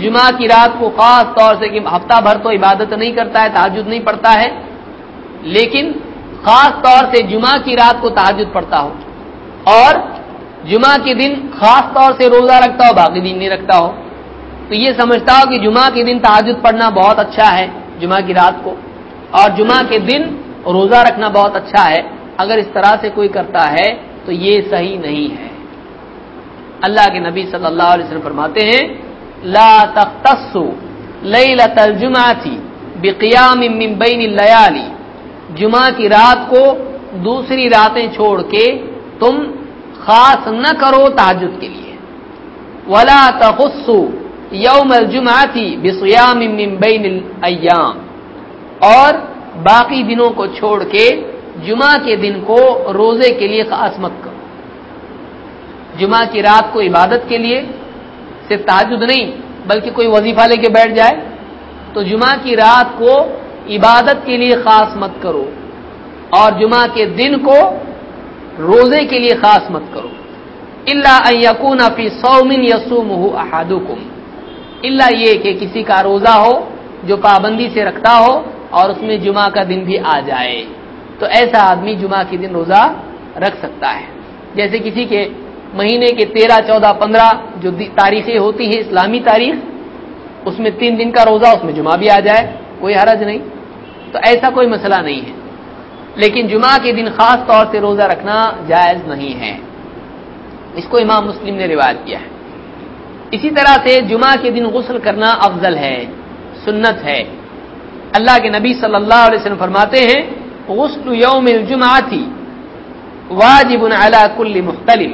جمعہ کی رات کو خاص طور سے کہ ہفتہ بھر تو عبادت نہیں کرتا ہے تعجد نہیں پڑتا ہے لیکن خاص طور سے جمعہ کی رات کو تعجد پڑتا ہو اور جمعہ کے دن خاص طور سے روزہ رکھتا ہو باقی دن نہیں رکھتا ہو تو یہ سمجھتا ہو کہ جمعہ کے دن تعجد پڑھنا بہت اچھا ہے، جمعہ کی رات کو۔ اور جمعہ کے دن روزہ رکھنا بہت اچھا ہے، اگر اس طرح سے کوئی کرتا ہے تو یہ صحیح نہیں ہے۔ اللہ کے نبی صلی اللہ علیہ وسلم فرماتے ہیں، لا تختصو لیلت الجمعہ بقیام من بین اللیالی۔ جمعہ کی رات کو دوسری راتیں چھوڑ کے تم خاص نہ کرو تعجد کے لیے۔ ولا تخصو یوم الجمعہ بسیام من بین الایام اور باقی دنوں کو چھوڑ کے جمعہ کے دن کو روزے کے لیے خاص مت کرو۔ جمعہ کی رات کو عبادت کے لیے صرف تعجد نہیں، بلکہ کوئی وظیفہ لے کے بیٹھ جائے تو جمعہ کی رات کو عبادت کے لیے خاص مت کرو اور جمعہ کے دن کو روزے کے لیے خاص مت کرو۔ اللہ یقون فی سومن یسوم احادکم اللہ یہ کہ کسی کا روزہ ہو جو پابندی سے رکھتا ہو اور اس میں جمعہ کا دن بھی آ جائے۔ تو ایسا آدمی جمعہ کے دن روزہ رکھ سکتا ہے۔ جیسے کسی کے مہینے کے تیرہ، چودہ، پندرہ جو تاریخیں ہوتی ہیں، اسلامی تاریخ، اس میں تین دن کا روزہ، اس میں جمعہ بھی آ جائے۔ کوئی حرج نہیں۔ تو ایسا کوئی مسئلہ نہیں ہے۔ لیکن جمعہ کے دن خاص طور سے روزہ رکھنا جائز نہیں ہے۔ اس کو امام مسلم نے روایت کیا ہے۔ اسی طرح سے جمعہ کے دن غسل کرنا افضل ہے، سنت ہے۔ اللہ کے نبی صلی اللہ علیہ وسلم فرماتے ہیں، غسل یوم الجمعہ تھی واجب علی کل مختلف۔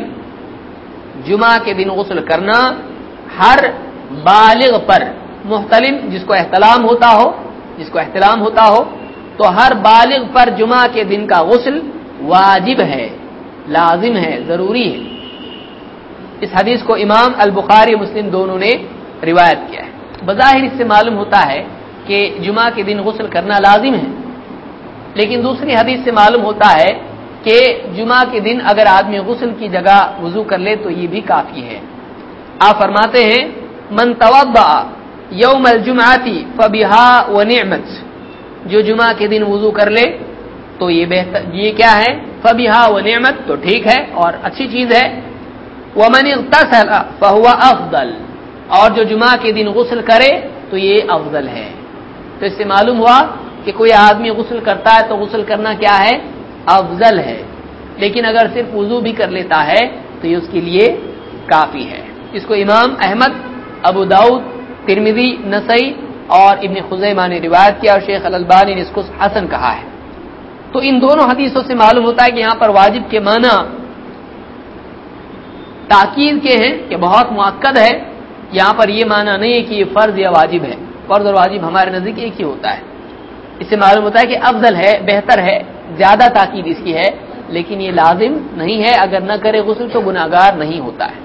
جمعہ کے دن غسل کرنا ہر بالغ پر مختلف، جس کو احتلام ہوتا ہو۔ جس کو احتلام ہوتا ہو، تو ہر بالغ پر جمعہ کے دن کا غسل واجب ہے، لازم ہے، ضروری ہے۔ اس حدیث کو امام البخاری مسلم دونوں نے روایت کیا ہے۔ بظاہر اس سے معلوم ہوتا ہے کہ جمعہ کے دن غسل کرنا لازم ہے۔ لیکن دوسری حدیث سے معلوم ہوتا ہے کہ جمعہ کے دن اگر آدمی غسل کی جگہ وضو کر لے تو یہ بھی کافی ہے۔ آپ فرماتے ہیں، من توبا یوم الجمعاتی فبیحا و نعمت جو جمعہ کے دن وضو کر لے تو یہ بہتر، یہ کیا ہے؟ فبیحا و نعمت تو ٹھیک ہے اور اچھی چیز ہے۔ وہ من فہوا افضل۔ اور جو جمعہ کے دن غسل کرے تو یہ افضل ہے۔ تو اس سے معلوم ہوا کہ کوئی آدمی غسل کرتا ہے تو غسل کرنا کیا ہے؟ افضل ہے۔ لیکن اگر صرف وضو بھی کر لیتا ہے تو یہ اس کے لیے کافی ہے۔ اس کو امام احمد، ابو داؤد ترمیدی نسئی اور ابن خزیمہ نے روایت کیا اور شیخ البانی نے اس کو حسن کہا ہے۔ تو ان دونوں حدیثوں سے معلوم ہوتا ہے کہ یہاں پر واجب کے معنی تاکید کے ہیں کہ بہت موقع ہے۔ یہاں پر یہ معنی نہیں ہے کہ یہ فرض یا واجب ہے۔ فرض اور واجب ہمارے نزدیک ایک ہی ہوتا ہے۔ اس سے معلوم ہوتا ہے کہ افضل ہے، بہتر ہے، زیادہ تاکید اس کی ہے، لیکن یہ لازم نہیں ہے۔ اگر نہ کرے غسل تو گناگار نہیں ہوتا ہے۔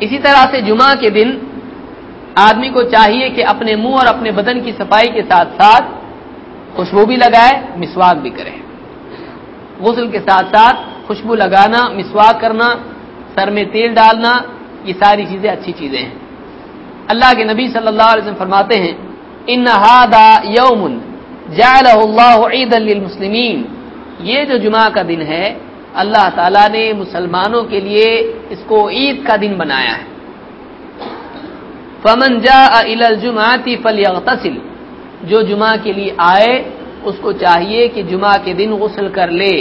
اسی طرح سے جمعہ کے دن آدمی کو چاہیے کہ اپنے منہ اور اپنے بدن کی صفائی کے ساتھ ساتھ خوشبو بھی لگائے، مسواک بھی کرے۔ غسل کے ساتھ ساتھ خوشبو لگانا، مسواک کرنا، سر میں تیل ڈالنا، یہ ساری چیزیں اچھی چیزیں ہیں۔ اللہ کے نبی صلی اللہ علیہ وسلم فرماتے ہیں، ان یوم اللہ عید المسلمین یہ جو جمعہ کا دن ہے، اللہ تعالی نے مسلمانوں کے لیے اس کو عید کا دن بنایا ہے۔ فمن جا الجماعتی فلیغتسل جو جمعہ کے لیے آئے، اس کو چاہیے کہ جمعہ کے دن غسل کر لے۔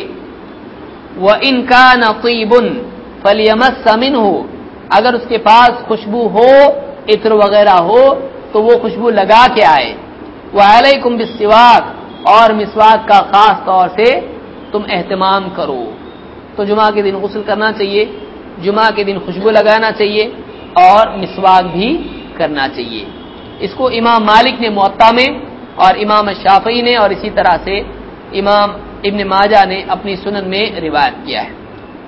وہ ان کا نقیبن فلیمت سمن ہو اگر اس کے پاس خوشبو ہو، عطر وغیرہ ہو، تو وہ خوشبو لگا کے آئے۔ وہ علیکم بسواک اور مسواک کا خاص طور سے تم اہتمام کرو۔ تو جمعہ کے دن غسل کرنا چاہیے، جمعہ کے دن خوشبو لگانا چاہیے اور مسواک بھی کرنا چاہیے۔ اس کو امام مالک نے معطا میں اور امام شافعی نے اور اسی طرح سے امام ابن ماجہ نے اپنی سنن میں روایت کیا ہے۔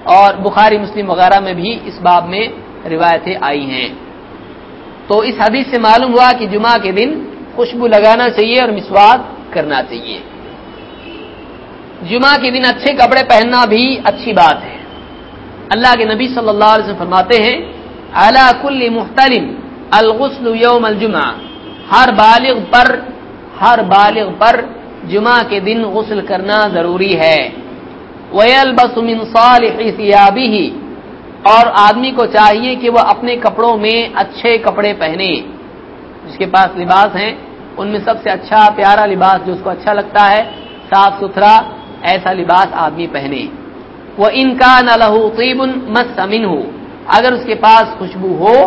اور بخاری مسلم وغیرہ میں بھی اس باب میں روایتیں آئی ہیں۔ تو اس حدیث سے معلوم ہوا کہ جمعہ کے دن خوشبو لگانا چاہیے اور مسواک کرنا چاہیے۔ جمعہ کے دن اچھے کپڑے پہننا بھی اچھی بات ہے۔ اللہ کے نبی صلی اللہ علیہ وسلم فرماتے ہیں اعلی کل محترم الغسل یوم الجمعہ۔ ہر بالغ پر، ہر بالغ پر جمعہ کے دن غسل کرنا ضروری ہے۔ ہی اور آدمی کو چاہیے کہ وہ اپنے کپڑوں میں اچھے کپڑے پہنے۔ جس کے پاس لباس ہیں، ان میں سب سے اچھا پیارا لباس جو اس کو اچھا لگتا ہے، صاف ستھرا، ایسا لباس آدمی پہنے۔ وہ ان کا نہ لہو مت امن ہو اگر اس کے پاس خوشبو ہو،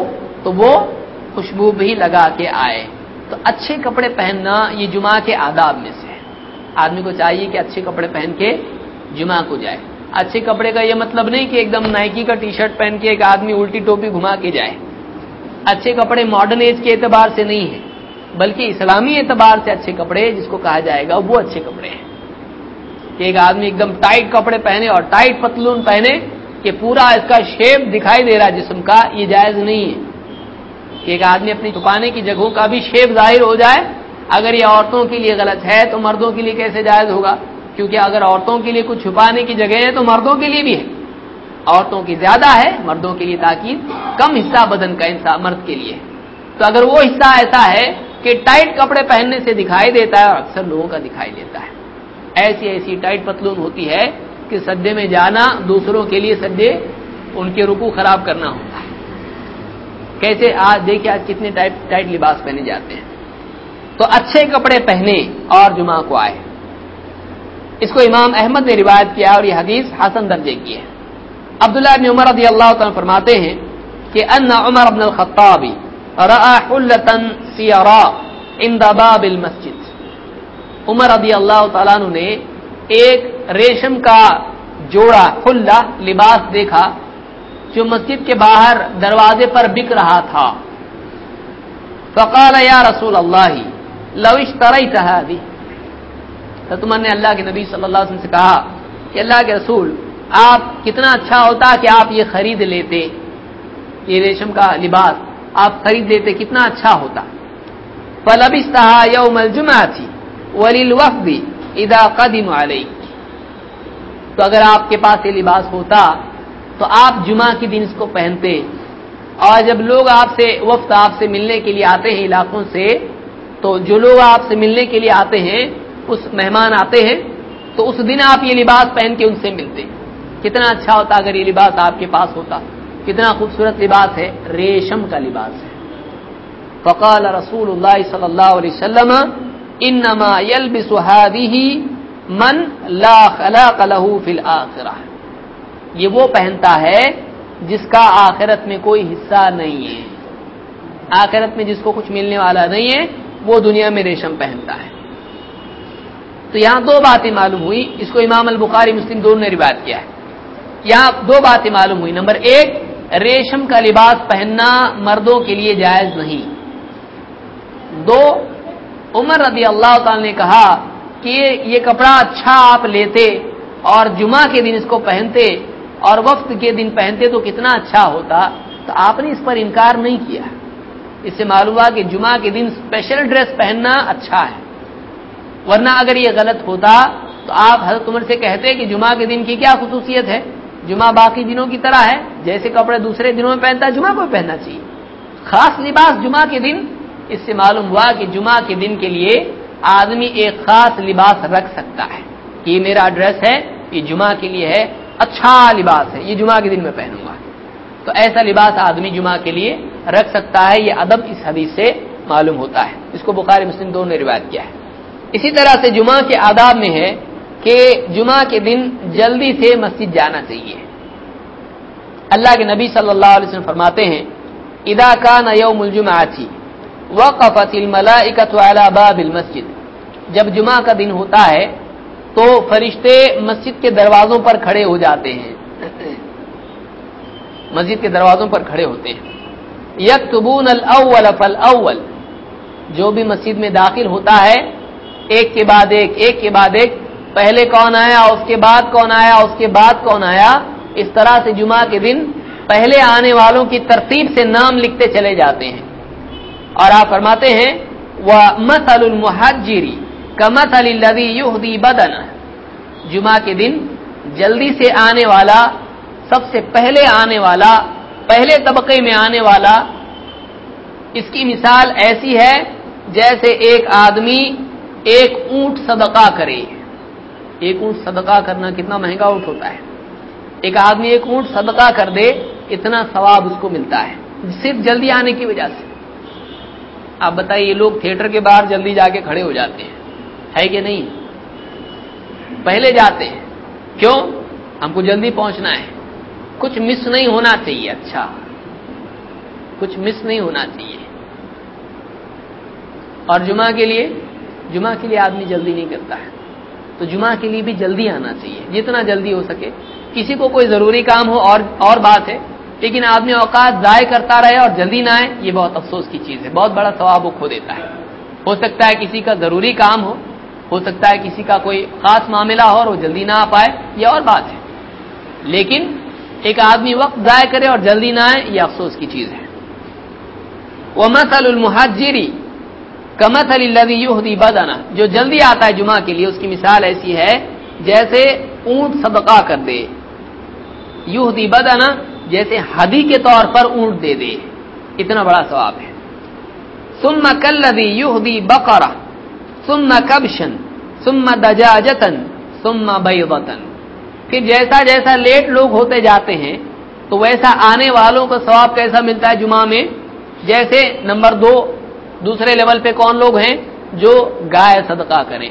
تو وہ خوشبو بھی لگا کے آئے۔ تو اچھے کپڑے پہننا یہ جمعہ کے آداب میں سے ہے۔ آدمی کو چاہیے کہ اچھے کپڑے پہن کے جمعہ کو جائے۔ اچھے کپڑے کا یہ مطلب نہیں کہ ایک دم نائکی کا ٹی شرٹ پہن کے ایک آدمی الٹی ٹوپی گھما کے جائے۔ اچھے کپڑے ماڈرن ایج کے اعتبار سے نہیں ہے بلکہ اسلامی اعتبار سے اچھے کپڑے، جس کو کہا جائے گا، وہ اچھے کپڑے ہیں۔ کہ ایک آدمی ایک دم ٹائٹ کپڑے پہنے اور ٹائٹ پتلون پہنے کہ پورا اس کا شیپ دکھائی دے رہا جسم کا، یہ جائز نہیں ہے۔ کہ ایک آدمی اپنی چھپانے کی جگہوں کا بھی شیپ ظاہر ہو جائے، اگر یہ عورتوں کے لیے غلط ہے تو مردوں کے لیے کیسے جائز ہوگا؟ کیونکہ اگر عورتوں کے لیے کچھ چھپانے کی جگہ ہے تو مردوں کے لیے بھی ہے عورتوں کی زیادہ ہے، مردوں کے لیے تاکید کم حصہ بدن کا انسان، مرد کے لیے۔ تو اگر وہ حصہ ایسا ہے کہ ٹائٹ کپڑے پہننے سے دکھائی دیتا ہے اور اکثر لوگوں کا دکھائی دیتا ہے۔ ایسی ایسی ٹائٹ پتلون ہوتی ہے کہ سدے میں جانا دوسروں کے لیے سدے ان کے رکو خراب کرنا ہوتا ہے۔ کیسے آج دیکھیں آج کتنے ٹائٹ ٹائٹ لباس پہنے جاتے ہیں۔ تو اچھے کپڑے پہنے اور جمعہ کو آئے۔ اس کو امام احمد نے روایت کیا اور یہ حدیث حسن درجے کی ہے۔ عبداللہ ابن عمر رضی اللہ تعالیٰ فرماتے ہیں کہ ان عمر ابن الخطابی عند باب المسجد۔ عمر رضی اللہ تعالیٰ نے ایک ریشم کا جوڑا خلا لباس دیکھا۔ جو مسجد کے باہر دروازے پر بک رہا تھا۔ فقال یا رسول اللہ لوش ترئی تحادی تو تمہر نے اللہ کے نبی صلی اللہ علیہ وسلم سے کہا کہ اللہ کے رسول، آپ کتنا اچھا ہوتا کہ آپ یہ خرید لیتے، یہ ریشم کا لباس آپ خرید لیتے کتنا اچھا ہوتا۔ فلبستہ یوم الجمعہ تھی ولیل وقت ادا قدیم علیہ تو اگر آپ کے پاس یہ لباس ہوتا تو آپ جمعہ کے دن اس کو پہنتے اور جب لوگ آپ سے وقت آپ سے ملنے کے لیے آتے ہیں علاقوں سے، تو جو لوگ آپ سے ملنے کے لیے آتے ہیں، اس مہمان آتے ہیں، تو اس دن آپ یہ لباس پہن کے ان سے ملتے۔ کتنا اچھا ہوتا اگر یہ لباس آپ کے پاس ہوتا۔ کتنا خوبصورت لباس ہے، ریشم کا لباس ہے۔ فقال رسول اللہ صلی اللہ علیہ وسلم، انما يلبس هذه من لا خلاق له في الاخره یہ وہ پہنتا ہے جس کا آخرت میں کوئی حصہ نہیں ہے۔ آخرت میں جس کو کچھ ملنے والا نہیں ہے، وہ دنیا میں ریشم پہنتا ہے۔ تو یہاں دو باتیں معلوم ہوئی، اس کو امام البخاری مسلم دونوں نے روایت کیا ہے۔ یہاں دو باتیں معلوم ہوئی۔ نمبر ایک، ریشم کا لباس پہننا مردوں کے لیے جائز نہیں۔ دو، عمر رضی اللہ تعالی نے کہا کہ یہ کپڑا اچھا آپ لیتے اور جمعہ کے دن اس کو پہنتے اور وقت کے دن پہنتے تو کتنا اچھا ہوتا تو آپ نے اس پر انکار نہیں کیا اس سے معلوم ہوا کہ جمعہ کے دن اسپیشل ڈریس پہننا اچھا ہے۔ ورنہ اگر یہ غلط ہوتا تو آپ حضرت عمر سے کہتے کہ جمعہ کے دن کی کیا خصوصیت ہے؟ جمعہ باقی دنوں کی طرح ہے۔ جیسے کپڑے دوسرے دنوں میں پہنتا، جمعہ کو پہننا چاہیے۔ خاص لباس جمعہ کے دن، اس سے معلوم ہوا کہ جمعہ کے دن کے لیے آدمی ایک خاص لباس رکھ سکتا ہے۔ یہ میرا ڈریس ہے، یہ جمعہ کے لیے ہے۔ اچھا لباس ہے، یہ جمعہ کے دن میں پہنوں گا۔ تو ایسا لباس آدمی جمعہ کے لیے رکھ سکتا ہے، یہ ادب اس حدیث سے معلوم ہوتا ہے۔ اس کو بخاری مسلم دونوں نے روایت کیا ہے۔ اسی طرح سے جمعہ کے آداب میں ہے کہ جمعہ کے دن جلدی سے مسجد جانا چاہیے۔ اللہ کے نبی صلی اللہ علیہ وسلم فرماتے ہیں ادا کا یوم الجمہ آتی وقفت الملائکۃ علی باب المسجد جب جمعہ کا دن ہوتا ہے تو فرشتے مسجد کے دروازوں پر کھڑے ہو جاتے ہیں۔ مسجد کے دروازوں پر کھڑے ہوتے ہیں۔ یکتبون الاول فالاول۔ جو بھی مسجد میں داخل ہوتا ہے، ایک کے بعد ایک ایک کے بعد ایک۔ پہلے کون آیا؟ اس کے بعد کون آیا؟ اس کے بعد کون آیا؟ اس طرح سے جمعہ کے دن پہلے آنے والوں کی ترتیب سے نام لکھتے چلے جاتے ہیں۔ اور آپ فرماتے ہیں وہ مسل المحجری کمت علی یوہدی بدن۔ جمعہ کے دن جلدی سے آنے والا، سب سے پہلے آنے والا، پہلے طبقے میں آنے والا، اس کی مثال ایسی ہے جیسے ایک آدمی ایک اونٹ صدقہ کرے۔ ایک اونٹ صدقہ کرنا کتنا مہنگا اونٹ ہوتا ہے۔ ایک آدمی ایک اونٹ صدقہ کر دے، اتنا ثواب اس کو ملتا ہے۔ صرف جلدی آنے کی وجہ سے۔ آپ بتائیے لوگ تھیٹر کے باہر جلدی جا کے کھڑے ہو جاتے ہیں۔ ہے کہ نہیں؟ پہلے جاتے ہیں۔ کیوں؟ ہم کو جلدی پہنچنا ہے۔ کچھ مس نہیں ہونا چاہیے اچھا۔ کچھ مس نہیں ہونا چاہیے۔ اور جمعہ کے لیے، جمعہ کے لیے آدمی جلدی نہیں کرتا ہے۔ تو جمعہ کے لیے بھی جلدی آنا چاہیے۔ جتنا جلدی ہو سکے۔ کسی کو کوئی ضروری کام ہو، اور اور بات ہے۔ لیکن آدمی اوقات ضائع کرتا رہے اور جلدی نہ آئے، یہ بہت افسوس کی چیز ہے۔ بہت بڑا ثواب وہ کھو دیتا ہے۔ ہو سکتا ہے کسی کا ضروری کام ہو ہو سکتا ہے کسی کا کوئی خاص معاملہ ہو اور وہ جلدی نہ آ پائے، یہ اور بات ہے۔ لیکن ایک آدمی وقت ضائع کرے اور جلدی نہ آئے، یہ افسوس کی چیز ہے۔ وہ مسل المحجری کمت علی یوہدی بدانا جو جلدی آتا ہے جمعہ کے لیے، اس کی مثال ایسی ہے، جیسے اونٹ صدقہ کر دے۔ یوہدی بدانا جیسے ہدی کے طور پر اونٹ دے دے۔ اتنا بڑا ثواب ہے۔ سم کلدی یوہدی بقرا سم کبشن سم دجاجتن سم بیضتن پھر جیسا جیسا لیٹ لوگ ہوتے جاتے ہیں، تو ویسا آنے والوں کا ثواب کیسا ملتا ہے جمعہ میں؟ جیسے نمبر دو، دوسرے لیول پہ کون لوگ ہیں؟ جو گائے صدقہ کریں۔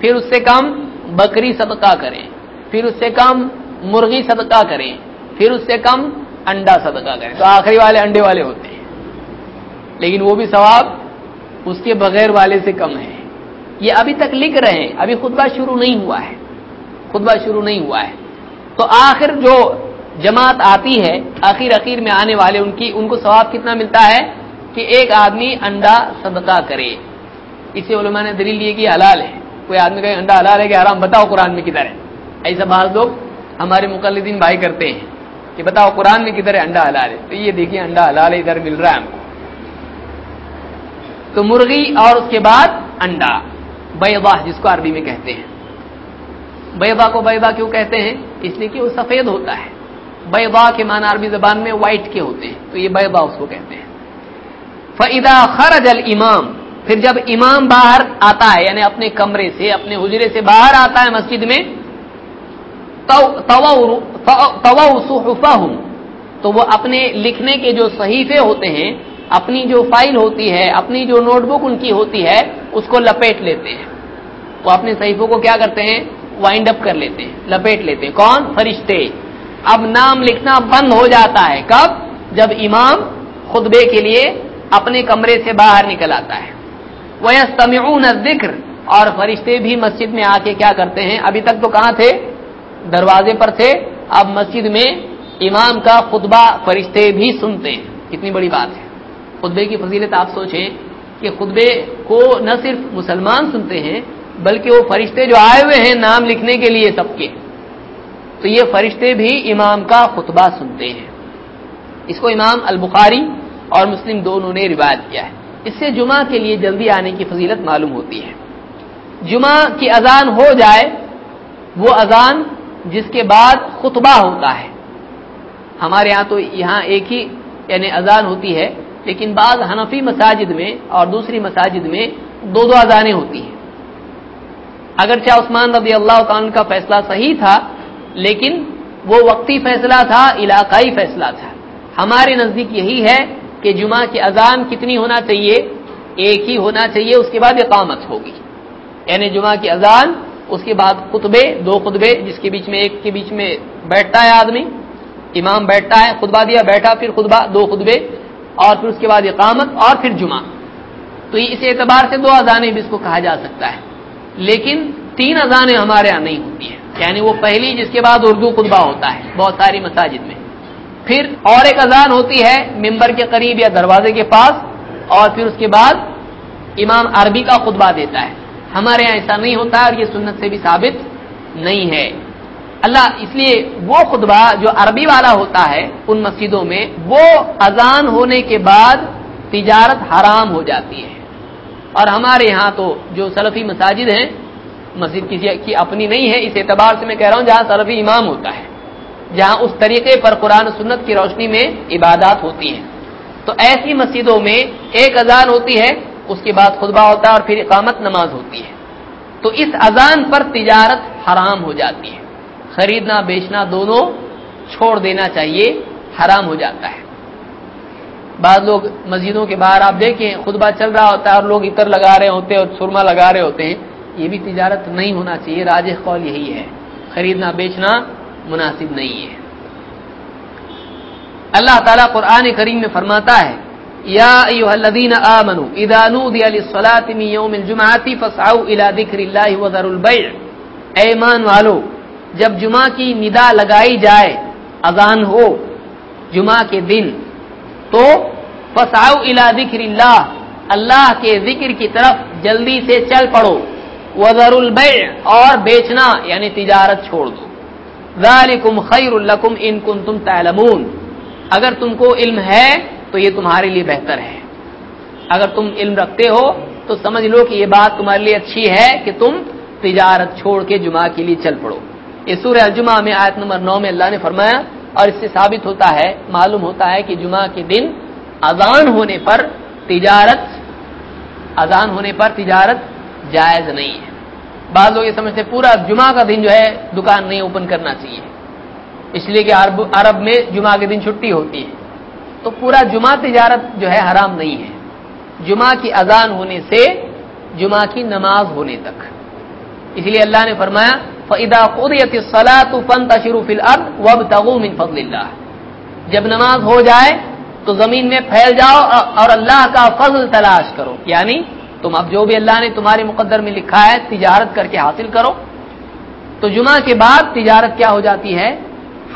پھر اس سے کم بکری صدقہ کریں۔ پھر اس سے کم مرغی صدقہ کریں۔ پھر اس سے کم انڈا صدقہ کریں۔ تو آخری والے انڈے والے ہوتے ہیں۔ لیکن وہ بھی ثواب اس کے بغیر والے سے کم ہے یہ ابھی تک لکھ رہے ہیں، ابھی خطبہ شروع نہیں ہوا ہے۔ خطبہ شروع نہیں ہوا ہے۔ تو آخر جو جماعت آتی ہے، آخر اخیر میں آنے والے ان کی، ان کو ثواب کتنا ملتا ہے؟ کہ ایک آدمی انڈا صدقہ کرے۔ اسے علماء نے دلیل لیے کہ حلال ہے۔ کوئی آدمی کہے، انڈا حلال ہے کہ آرام بتاؤ قرآن میں کدھر ہے۔ ایسا بعض لوگ ہمارے مقلدین بھائی کرتے ہیں کہ بتاؤ قرآن میں کدھر ہے انڈا حلال ہے۔ تو یہ دیکھیے، انڈا حلال ہے ادھر مل رہا ہے ہم کو۔ تو مرغی اور اس کے بعد انڈا۔ بیضا جس کو عربی میں کہتے ہیں۔ بیضا کو بیضا کیوں کہتے ہیں؟ اس لیے کہ وہ سفید ہوتا ہے۔ بیضا کے معنی عربی زبان میں وائٹ کے ہوتے ہیں، تو یہ بیضا اس کو کہتے ہیں۔ فعدا خرج المام پھر جب امام باہر آتا ہے یعنی اپنے کمرے سے، اپنے حجرے سے باہر آتا ہے مسجد میں تو وہ اپنے لکھنے کے جو صحیفے ہوتے ہیں اپنی جو فائل ہوتی ہے، اپنی جو نوٹ بک ان کی ہوتی ہے، اس کو لپیٹ لیتے ہیں۔ وہ اپنے صحیفوں کو کیا کرتے ہیں؟ وائنڈ اپ کر لیتے ہیں، لپیٹ لیتے ہیں۔ کون؟ فرشتے۔ اب نام لکھنا بند ہو جاتا ہے۔ کب؟ جب امام خطبے کے لیے اپنے کمرے سے باہر نکل آتا ہے۔ وہ سمیعون ذکر اور فرشتے بھی مسجد میں آ کے کیا کرتے ہیں؟ ابھی تک تو کہاں تھے؟ دروازے پر تھے۔ اب مسجد میں امام کا خطبہ فرشتے بھی سنتے ہیں۔ کتنی بڑی بات ہے۔ خطبے کی فضیلت آپ سوچیں کہ خطبے کو نہ صرف مسلمان سنتے ہیں بلکہ وہ فرشتے جو آئے ہوئے ہیں نام لکھنے کے لیے سب کے تو یہ فرشتے بھی امام کا خطبہ سنتے ہیں۔ اس کو امام البخاری اور مسلم دونوں نے روایت کیا ہے۔ اس سے جمعہ کے لیے جلدی آنے کی فضیلت معلوم ہوتی ہے۔ جمعہ کی اذان ہو جائے، وہ اذان جس کے بعد خطبہ ہوتا ہے۔ ہمارے یہاں تو یہاں ایک ہی یعنی اذان ہوتی ہے لیکن بعض حنفی مساجد میں اور دوسری مساجد میں دو دو اذانیں ہوتی ہیں۔ اگرچہ عثمان رضی اللہ تعالیٰ کا فیصلہ صحیح تھا، لیکن وہ وقتی فیصلہ تھا، علاقائی فیصلہ تھا۔ ہمارے نزدیک یہی ہے کہ جمعہ کی اذان کتنی ہونا چاہیے، ایک ہی ہونا چاہیے، اس کے بعد اقامت ہوگی۔ یعنی جمعہ کی اذان، اس کے بعد خطبے، دو خطبے، جس کے بیچ میں ایک کے بیچ میں بیٹھتا ہے آدمی، امام بیٹھتا ہے، خطبہ دیا، بیٹھا، پھر خطبہ، دو خطبے۔ اور پھر اس کے بعد اقامت اور پھر جمعہ۔ تو اس اعتبار سے دو اذانیں بھی اس کو کہا جا سکتا ہے۔ لیکن تین اذانیں ہمارے یہاں نہیں ہوتی ہیں۔ یعنی وہ پہلی جس کے بعد اردو خطبہ ہوتا ہے، بہت ساری مساجد میں۔ پھر اور ایک اذان ہوتی ہے ممبر کے قریب یا دروازے کے پاس، اور پھر اس کے بعد امام عربی کا خطبہ دیتا ہے۔ ہمارے یہاں ایسا نہیں ہوتا اور یہ سنت سے بھی ثابت نہیں ہے۔ اللہ اس لیے وہ خطبہ جو عربی والا ہوتا ہے ان مسجدوں میں، وہ اذان ہونے کے بعد تجارت حرام ہو جاتی ہے۔ اور ہمارے یہاں تو جو سلفی مساجد ہیں، مسجد کسی کی اپنی نہیں ہے، اس اعتبار سے میں کہہ رہا ہوں جہاں سلفی امام ہوتا ہے، جہاں اس طریقے پر قرآن سنت کی روشنی میں عبادات ہوتی ہیں۔ تو ایسی مسجدوں میں ایک اذان ہوتی ہے، اس کے بعد خطبہ ہوتا ہے اور پھر اقامت نماز ہوتی ہے۔ تو اس اذان پر تجارت حرام ہو جاتی ہے۔ خریدنا بیچنا دونوں چھوڑ دینا چاہیے، حرام ہو جاتا ہے۔ بعض لوگ مسجدوں کے باہر آپ دیکھیں، خطبہ چل رہا ہوتا ہے اور لوگ اتر لگا رہے ہوتے ہیں اور سرما لگا رہے ہوتے ہیں۔ یہ بھی تجارت نہیں ہونا چاہیے راج قول یہی ہے۔ خریدنا بیچنا مناسب نہیں ہے۔ اللہ تعالیٰ قرآن کریم میں فرماتا ہے، یا ایوہ الذین آمنوا اذا نودی للصلاة من یوم الجمعات فسعوا الى ذکر اللہ وذر البیع۔ ایمان والو جب جمعہ کی ندا لگائی جائے، اذان ہو جمعہ کے دن، تو فسعوا الى ذکر اللہ اللہ کے ذکر کی طرف جلدی سے چل پڑو۔ وذر البیع اور بیچنا یعنی تجارت چھوڑ دو۔ ذالکم خیر لکم ان کنتم تعلمون۔ اگر تم کو علم ہے، تو یہ تمہارے لیے بہتر ہے۔ اگر تم علم رکھتے ہو، تو سمجھ لو کہ یہ بات تمہارے لیے اچھی ہے کہ تم تجارت چھوڑ کے جمعہ کے لیے چل پڑو۔ یہ سورہ الجمعہ میں آیت نمبر نو میں اللہ نے فرمایا، اور اس سے ثابت ہوتا ہے، معلوم ہوتا ہے کہ جمعہ کے دن اذان ہونے پر تجارت، اذان ہونے پر تجارت جائز نہیں ہے۔ بعض لوگ یہ سمجھتے پورا جمعہ کا دن جو ہے، دکان نہیں اوپن کرنا چاہیے۔ اس لیے کہ عرب عرب میں جمعہ کے دن چھٹی ہوتی ہے۔ تو پورا جمعہ تجارت جو ہے، حرام نہیں ہے۔ جمعہ کی اذان ہونے سے جمعہ کی نماز ہونے تک۔ اس لیے اللہ نے فرمایا فَإِذَا قُضِيَتِ الصَّلَاةُ فَانْتَشِرُوا فِي الْأَرْضِ وَابْتَغُوا مِنْ فَضْلِ اللَّهِ۔ جب نماز ہو جائے تو زمین میں پھیل جاؤ اور اللہ کا فضل تلاش کرو۔ یعنی تم اب جو بھی اللہ نے تمہارے مقدر میں لکھا ہے تجارت کر کے حاصل کرو۔ تو جمعہ کے بعد تجارت کیا ہو جاتی ہے؟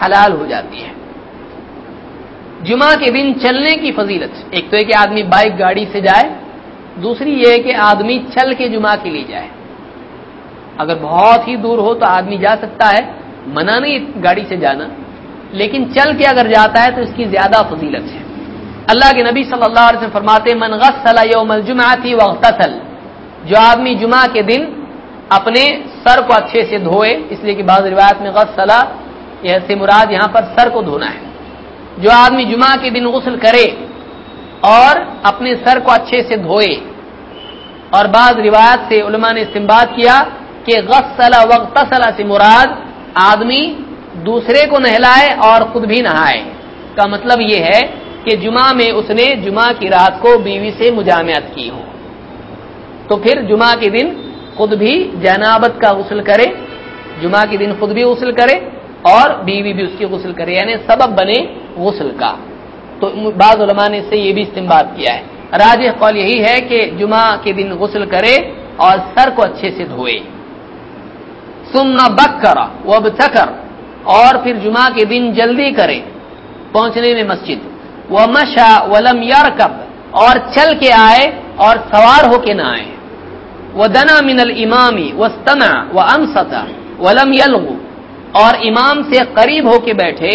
حلال ہو جاتی ہے۔ جمعہ کے دن چلنے کی فضیلت۔ ایک تو ہے کہ آدمی بائک گاڑی سے جائے، دوسری یہ ہے کہ آدمی چل کے جمعہ کے لیے جائے۔ اگر بہت ہی دور ہو تو آدمی جا سکتا ہے، منع نہیں گاڑی سے جانا، لیکن چل کے اگر جاتا ہے تو اس کی زیادہ فضیلت ہے۔ اللہ کے نبی صلی اللہ علیہ وسلم فرماتے من غسل یوم الجمعہ واغتسل جو آدمی جمعہ کے دن اپنے سر کو اچھے سے دھوئے، اس لیے کہ بعض روایت میں غسلا یہ سے مراد یہاں پر سر کو دھونا ہے۔ جو آدمی جمعہ کے دن غسل کرے اور اپنے سر کو اچھے سے دھوئے، اور بعض روایت سے علماء نے استعمال کیا کہ غسلا وغتسلا سے مراد آدمی دوسرے کو نہلائے اور خود بھی نہائے۔ کا مطلب یہ ہے کہ جمعہ میں اس نے جمعہ کی رات کو بیوی سے مجامعت کی ہو۔ تو پھر جمعہ کے دن خود بھی جنابت کا غسل کرے، جمعہ کے دن خود بھی غسل کرے اور بیوی بھی اس کی غسل کرے یعنی سبب بنے غسل کا۔ تو بعض علماء نے اس سے یہ بھی استعمال کیا ہے۔ راج قول یہی ہے کہ جمعہ کے دن غسل کرے اور سر کو اچھے سے دھوئے۔ سمنا بک کرا وہ اور پھر جمعہ کے دن جلدی کرے پہنچنے میں مسجد۔ وہ مشا ولم یار کب اور چل کے آئے اور سوار ہو کے نہ آئے۔ وہ دنا من المامی وسطنا و امستا ولم یلغو اور امام سے قریب ہو کے بیٹھے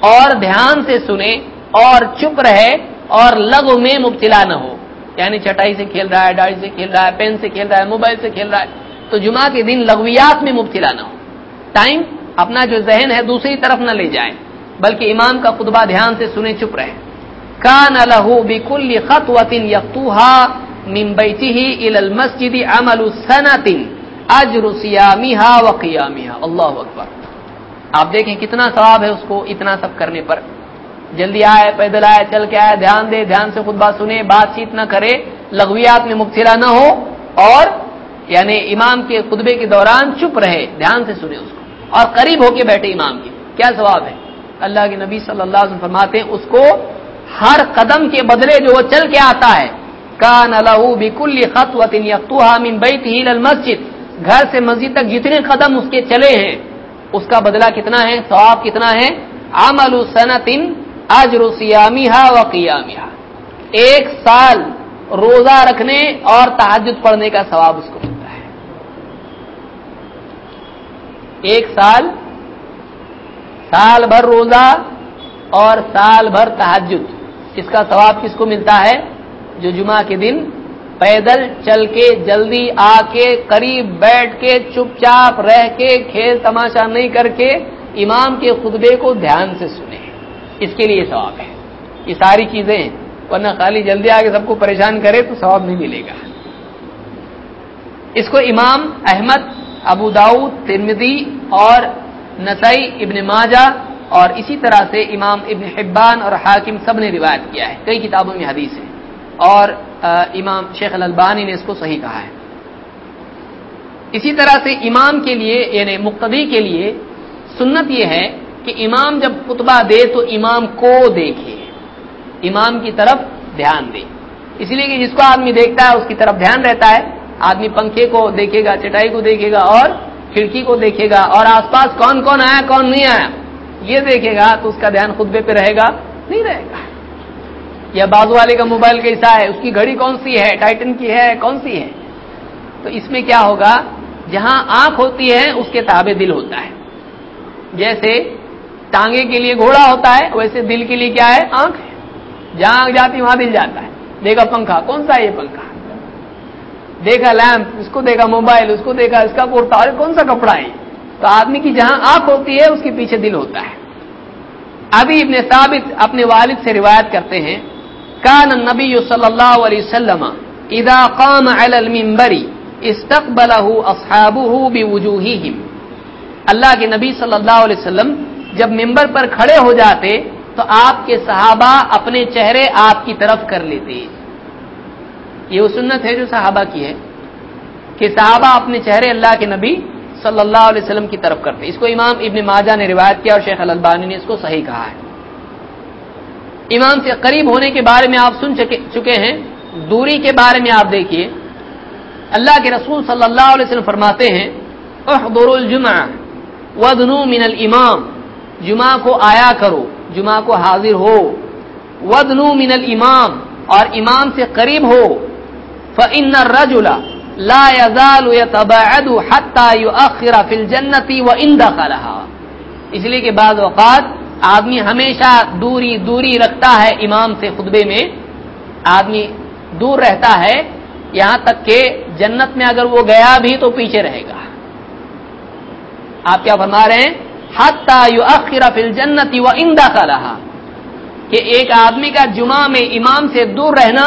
اور دھیان سے سنے اور چپ رہے اور لغو میں مبتلا نہ ہو۔ یعنی چٹائی سے کھیل رہا ہے، ڈاڑی سے کھیل رہا ہے، پین سے کھیل رہا ہے، موبائل سے کھیل رہا ہے۔ تو جمعہ کے دن لغویات میں مبتلا نہ ہو۔ ٹائم اپنا جو ذہن ہے دوسری طرف نہ لے جائے، بلکہ امام کا خطبہ دھیان سے سنے چپ رہے۔ کان لہو بکل خطوۃ یقتوها من بیته الى المسجد عمل سنه اجر صيامها وقيامها اللہ اکبر۔ آپ دیکھیں کتنا ثواب ہے اس کو اتنا سب کرنے پر۔ جلدی آئے، پیدل آئے، چل کے آئے، دھیان دے، دھیان سے خطبہ سنے، بات چیت نہ کرے، لغویات میں مبتلا نہ ہو اور یعنی امام کے خطبے کے دوران چپ رہے، دھیان سے سنے اس کو۔ اور قریب ہو کے بیٹھے امام کے کیا ثواب ہے؟ اللہ کے نبی صلی اللہ علیہ وسلم فرماتے ہیں، اس کو ہر قدم کے بدلے جو وہ چل کے آتا ہے، کان لہو بکل خطوۃ یقتوها من بیته الى المسجد۔ گھر سے مسجد تک جتنے قدم اس کے چلے ہیں، اس کا بدلہ کتنا ہے؟ ثواب کتنا ہے؟ عمل سنت اجر صيامها وقيامها ایک سال روزہ رکھنے اور تہجد پڑھنے کا ثواب اس کو ملتا ہے ایک سال سال بھر روزہ اور سال بھر تحجد اس کا ثواب کس کو ملتا ہے؟ جو جمعہ کے دن پیدل چل کے جلدی آ کے قریب بیٹھ کے چپ چاپ رہ کے کھیل تماشا نہیں کر کے امام کے خطبے کو دھیان سے سنے اس کے لیے ثواب ہے۔ یہ ساری چیزیں ورنہ خالی جلدی آ کے سب کو پریشان کرے تو ثواب نہیں ملے گا۔ اس کو امام احمد ابو داؤد ترمدی اور نسائی، ابن ماجہ اور اسی طرح سے امام ابن حبان اور حاکم سب نے روایت کیا ہے۔ کئی کتابوں میں حدیث ہے۔ اور امام شیخ الالبانی نے اس کو صحیح کہا ہے۔ اسی طرح سے امام کے لیے یعنی مقتدی کے لیے سنت یہ ہے کہ امام جب خطبہ دے تو امام کو دیکھے۔ امام کی طرف دھیان دے۔ اس لیے کہ جس کو آدمی دیکھتا ہے، اس کی طرف دھیان رہتا ہے۔ آدمی پنکھے کو دیکھے گا، چٹائی کو دیکھے گا اور کھڑکی کو دیکھے گا اور آس پاس کون کون آیا، کون نہیں آیا، یہ دیکھے گا تو اس کا دھیان خطبے پہ رہے گا، نہیں رہے گا۔ یا بازو والے کا موبائل کیسا ہے، اس کی گھڑی کون سی ہے، ٹائٹن کی ہے، کون سی ہے۔ تو اس میں کیا ہوگا، جہاں آنکھ ہوتی ہے، اس کے تابع دل ہوتا ہے۔ جیسے ٹانگے کے لیے گھوڑا ہوتا ہے، ویسے دل کے لیے کیا ہے، آنکھ ہے۔ جہاں آنکھ جاتی وہاں دل جاتا ہے۔ دیکھا پنکھا، کون سا ہے یہ پنکھا؟ دیکھا لیمپ، اس کو دیکھا موبائل، اس کو دیکھا اس کا کرتا کون سا کپڑا ہے؟ تو آدمی کی جہاں آنکھ ہوتی ہے، اس کے پیچھے دل ہوتا ہے۔ ابھی ابن ثابت اپنے والد سے روایت کرتے ہیں، کان نبی صلی اللہ علیہ وسلم اذا قام على المنبر استقبله اصحابه بوجوههم اللہ کے نبی صلی اللہ علیہ وسلم جب ممبر پر کھڑے ہو جاتے، تو آپ کے صحابہ اپنے چہرے آپ کی طرف کر لیتے۔ یہ وہ سنت ہے جو صحابہ کی ہے کہ صحابہ اپنے چہرے اللہ کے نبی صلی اللہ علیہ وسلم کی طرف کرتے اس کو امام ابن ماجہ نے روایت کیا اور شیخ البانی نے اس کو صحیح کہا ہے۔ امام سے قریب ہونے کے بارے میں آپ سن چکے ہیں۔ دوری کے بارے میں آپ دیکھیے۔ اللہ کے رسول صلی اللہ علیہ وسلم فرماتے ہیں احضر الجمعہ ودنو من الامام۔ جمعہ کو آیا کرو، جمعہ کو حاضر ہو۔ ودنو من الامام۔ اور امام سے قریب ہو۔ فإن الرجل لا يزال يتباعد حتى يؤخر في الجنة وإن دخلها۔ اس لیے کہ بعض اوقات آدمی ہمیشہ دوری دوری رکھتا ہے امام سے خطبے میں۔ آدمی دور رہتا ہے، یہاں تک کہ جنت میں اگر وہ گیا بھی تو پیچھے رہے گا۔ آپ کیا فرما رہے ہیں؟ حتی یؤخر فی الجنت و اندا کا رہا کہ ایک آدمی کا جمعہ میں امام سے دور رہنا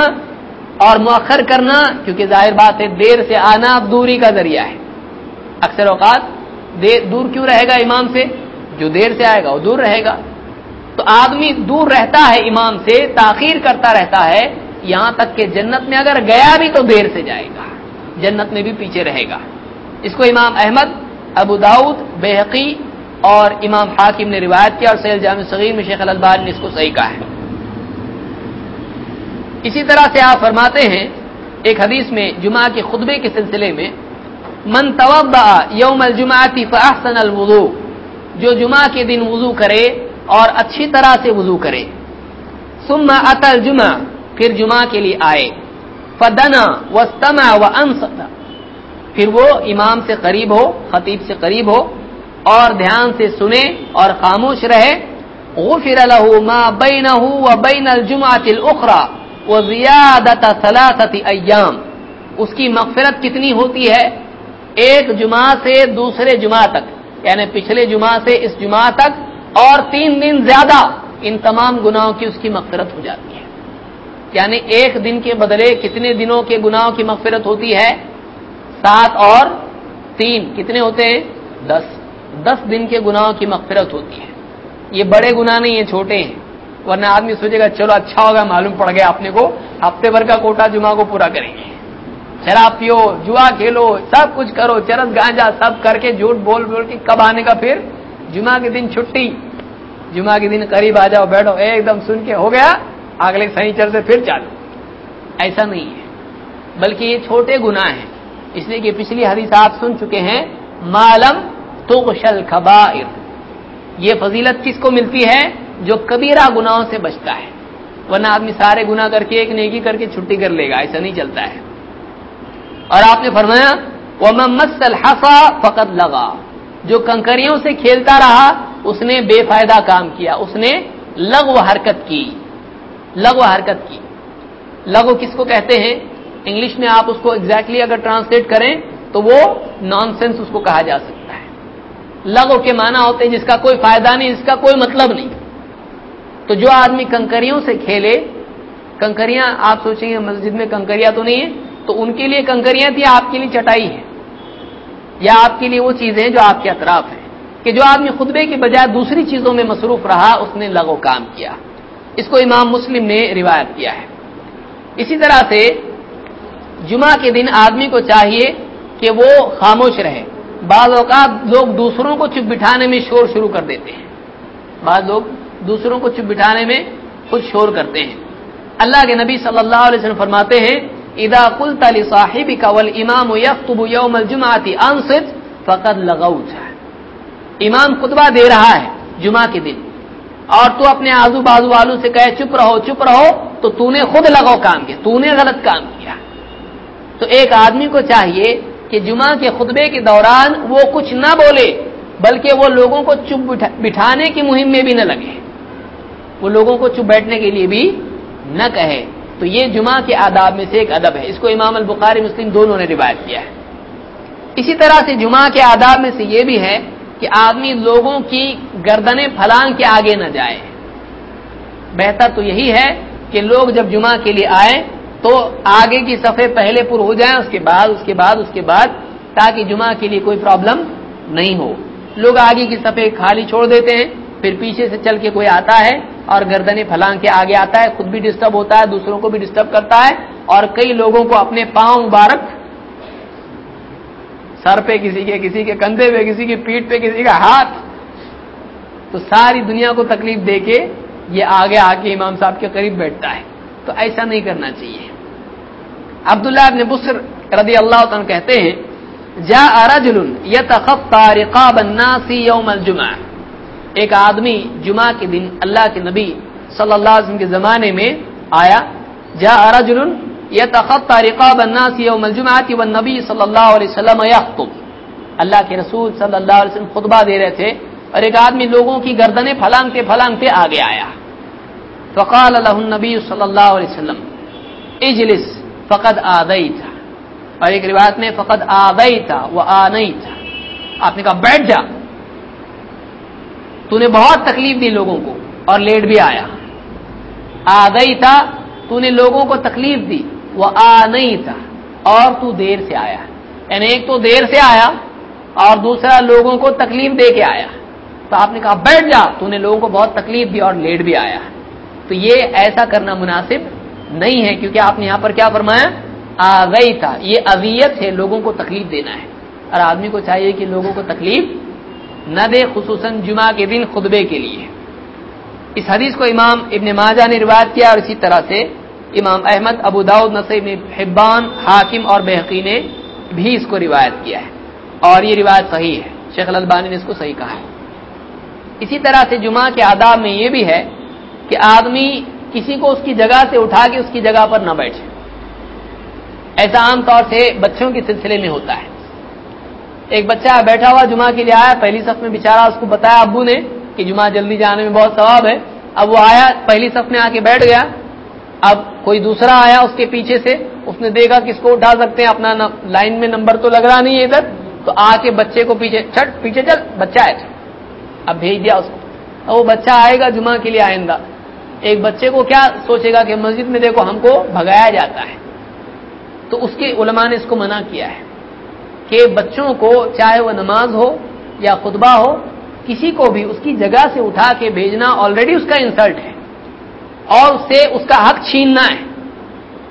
اور مؤخر کرنا، کیونکہ ظاہر بات ہے، دیر سے آنا دوری کا ذریعہ ہے۔ اکثر اوقات دور کیوں رہے گا امام سے؟ جو دیر سے آئے گا، وہ دور رہے گا۔ تو آدمی دور رہتا ہے امام سے، تاخیر کرتا رہتا ہے، یہاں تک کہ جنت میں اگر گیا بھی تو دیر سے جائے گا۔ جنت میں بھی پیچھے رہے گا۔ اس کو امام احمد، ابو داود بحقی اور امام حاکم نے روایت کیا اور سیل جامع صغیر میں شیخ البان نے اس کو صحیح کہا ہے۔ اسی طرح سے آپ فرماتے ہیں، ایک حدیث میں جمعہ کے خطبے کے سلسلے میں، من توبع یوم الجمعتی فاحسن الوضو جو جمعہ کے دن وضو کرے اور اچھی طرح سے وضو کرے۔ ثم اتل جمعہ پھر جمعہ کے لیے آئے۔ فدنا وستمع وانصت پھر وہ امام سے قریب ہو، خطیب سے قریب ہو اور دھیان سے سنے اور خاموش رہے۔ غفر له ما بينه وبين الجمعه الاخرى وزياده ثلاثه ايام اس کی مغفرت کتنی ہوتی ہے؟ ایک جمعہ سے دوسرے جمعہ تک۔ یعنی پچھلے جمعہ سے اس جمعہ تک اور تین دن زیادہ ان تمام گناہوں کی اس کی مغفرت ہو جاتی ہے۔ یعنی ایک دن کے بدلے کتنے دنوں کے گناہوں کی مغفرت ہوتی ہے؟ سات اور تین۔ کتنے ہوتے ہیں؟ دس۔ دس دن کے گناہوں کی مغفرت ہوتی ہے۔ یہ بڑے گناہ نہیں ہیں، چھوٹے ہیں۔ ورنہ آدمی سوچے گا چلو اچھا ہوگا، معلوم پڑ گیا اپنے کو، ہفتے بھر کا کوٹا جمعہ کو پورا کریں گے۔ شراب پیو، جوا کھیلو، سب کچھ کرو، چرس گانجا سب کر کے جھوٹ بول بول کے کب آنے کا پھر؟ جمعہ کے دن چھٹی۔ جمعہ کے دن قریب آ جاؤ، بیٹھو ایک دم سن کے ہو گیا، اگلے صحیح سے پھر چالو۔ ایسا نہیں ہے۔ بلکہ یہ چھوٹے گناہ ہیں۔ اس لیے کہ پچھلی حدیث آپ سن چکے ہیں معلوم تغشل خبائر یہ فضیلت کس کو ملتی ہے؟ جو کبیرہ گناہوں سے بچتا ہے۔ ورنہ آدمی سارے گنا کر کے ایک نیکی کر کے چھٹی کر لے گا، ایسا نہیں چلتا ہے۔ اور آپ نے فرمایا وہ مسل حفا فقط لگا جو کنکریوں سے کھیلتا رہا، اس نے بے فائدہ کام کیا، اس نے لغو حرکت کی۔ لغو حرکت کی۔ لغو کس کو کہتے ہیں؟ انگلش میں آپ اس کو ایگزیکٹلی exactly اگر ٹرانسلیٹ کریں، تو وہ نان سینس اس کو کہا جا سکتا ہے۔ لغو کے معنی ہوتے ہیں جس کا کوئی فائدہ نہیں جس کا کوئی مطلب نہیں۔ تو جو آدمی کنکریوں سے کھیلے، کنکریاں آپ سوچیں گے مسجد میں کنکریاں تو نہیں ہے تو ان کے لیے کنکریاں تھی آپ کے لیے چٹائی ہے یا آپ کے لیے وہ چیزیں جو آپ کے اطراف ہیں، کہ جو آدمی خطبے کی بجائے دوسری چیزوں میں مصروف رہا، اس نے لغو کام کیا۔ اس کو امام مسلم نے روایت کیا ہے۔ اسی طرح سے جمعہ کے دن آدمی کو چاہیے کہ وہ خاموش رہے۔ بعض اوقات لوگ دوسروں کو چپ بٹھانے میں شور شروع کر دیتے ہیں۔ بعض لوگ دوسروں کو چپ بٹھانے میں خود شور کرتے ہیں۔ اللہ کے نبی صلی اللہ علیہ وسلم فرماتے ہیں ادا کل تلی صاحب کول امام یفتب یوم الجماعتی انصت فقط لگاؤ امام خطبہ دے رہا ہے جمعہ کے دن۔ اور تو اپنے آزو بازو والوں سے کہے، چپ رہو چپ رہو، تو تو نے خود لگاؤ کام کیا تو نے غلط کام کیا۔ تو ایک آدمی کو چاہیے کہ جمعہ کے خطبے کے دوران وہ کچھ نہ بولے، بلکہ وہ لوگوں کو چپ بٹھانے کی مہم میں بھی نہ لگے۔ وہ لوگوں کو چپ بیٹھنے کے لیے بھی نہ کہے۔ تو یہ جمعہ کے آداب میں سے ایک ادب ہے۔ اس کو امام البخاری مسلم دونوں نے روایت کیا ہے۔ اسی طرح سے جمعہ کے آداب میں سے یہ بھی ہے کہ آدمی لوگوں کی گردنیں پھلانگ کے آگے نہ جائے۔ بہتر تو یہی ہے کہ لوگ جب جمعہ کے لیے آئے تو آگے کی صفحے پہلے پر ہو جائیں، اس کے بعد، اس کے بعد، اس کے بعد، تاکہ جمعہ کے لیے کوئی پرابلم نہیں ہو۔ لوگ آگے کی صفحے خالی چھوڑ دیتے ہیں، پھر پیچھے سے چل کے کوئی آتا ہے اور گردنیں پھلانگ کے آگے آتا ہے، خود بھی ڈسٹرب ہوتا ہے، دوسروں کو بھی ڈسٹرب کرتا ہے اور کئی لوگوں کو اپنے پاؤں مبارک، سر پہ کسی کے کسی کے کندھے پہ، کسی کی پیٹ پہ، کسی کا ہاتھ۔ تو ساری دنیا کو تکلیف دے کے یہ آگے آ کے امام صاحب کے قریب بیٹھتا ہے۔ تو ایسا نہیں کرنا چاہیے۔ عبداللہ ابن بسر رضی اللہ عنہ کہتے ہیں جا رجل یتخطى رقاب الناس یوم الجمعہ۔ ایک آدمی جمعہ کے دن اللہ کے نبی صلی اللہ علیہ وسلم کے زمانے میں آیا جا رجل یتخطى رقاب الناس یوم الجمعہ والنبی صلی اللہ علیہ وسلم یخطب۔ اللہ کے رسول صلی اللہ علیہ وسلم خطبہ دے رہے تھے اور ایک آدمی لوگوں کی گردنیں پھلانگتے پھلانگتے آگے آیا۔ فقال له النبی صلی اللہ علیہ وسلم، اجلس، فقد آدئی تھا اور ایک روایت میں، فقد آدئی تھا وہ آ نہیں تھا آپ نے کہا، بیٹھ جا۔ تو نے بہت تکلیف دی لوگوں کو اور لیٹ بھی آیا۔ آدئی تھا تو نے لوگوں کو تکلیف دی۔ وہ آ نہیں تھا اور تو دیر سے آیا۔ یعنی ایک تو دیر سے آیا اور دوسرا لوگوں کو تکلیف دے کے آیا۔ تو آپ نے کہا، بیٹھ جا۔ تو نے لوگوں کو بہت تکلیف دی اور لیٹ بھی آیا۔ تو یہ ایسا کرنا مناسب نہیں ہے، کیونکہ آپ نے یہاں پر کیا فرمایا؟ آ گئی تھا یہ اذیت ہے لوگوں کو تکلیف دینا ہے۔ اور آدمی کو چاہیے کہ لوگوں کو تکلیف نہ دے خصوصاً جمعہ کے دن خطبے کے لیے۔ اس حدیث کو امام ابن ماجہ نے روایت کیا اور اسی طرح سے امام احمد، ابو داود نصیب حبان، حاکم اور بحقی نے بھی اس کو روایت کیا ہے۔ اور یہ روایت صحیح ہے۔ شیخ البانی نے اس کو صحیح کہا ہے۔ اسی طرح سے جمعہ کے آداب میں یہ بھی ہے کہ آدمی کسی کو اس کی جگہ سے اٹھا کے اس کی جگہ پر نہ بیٹھے۔ ایسا عام طور سے بچوں کے سلسلے میں ہوتا ہے۔ ایک بچہ بیٹھا ہوا جمعہ کے لیے آیا، پہلی صف میں بےچارا اس کو بتایا ابو نے کہ جمعہ جلدی جانے میں بہت ثواب ہے۔ اب وہ آیا، پہلی صف میں آ کے بیٹھ گیا۔ اب کوئی دوسرا آیا اس کے پیچھے سے، اس نے دیکھا کس کو اٹھا سکتے ہیں، اپنا لائن میں نمبر تو لگ رہا نہیں ہے ادھر۔ تو آ کے بچے کو پیچھے، چھٹ، پیچھے چل، بچہ ہے۔ اب بھیج دیا اس کو۔ اب وہ بچہ آئے گا جمعہ کے لیے آئندہ۔ ایک بچے کو کیا سوچے گا کہ مسجد میں دیکھو، ہم کو بھگایا جاتا ہے۔ تو اس کے علماء نے اس کو منع کیا ہے۔ کہ بچوں کو چاہے وہ نماز ہو یا خطبہ ہو، کسی کو بھی اس کی جگہ سے اٹھا کے بھیجنا آلریڈی اس کا انسلٹ ہے۔ اور اس سے اس کا حق چھیننا ہے۔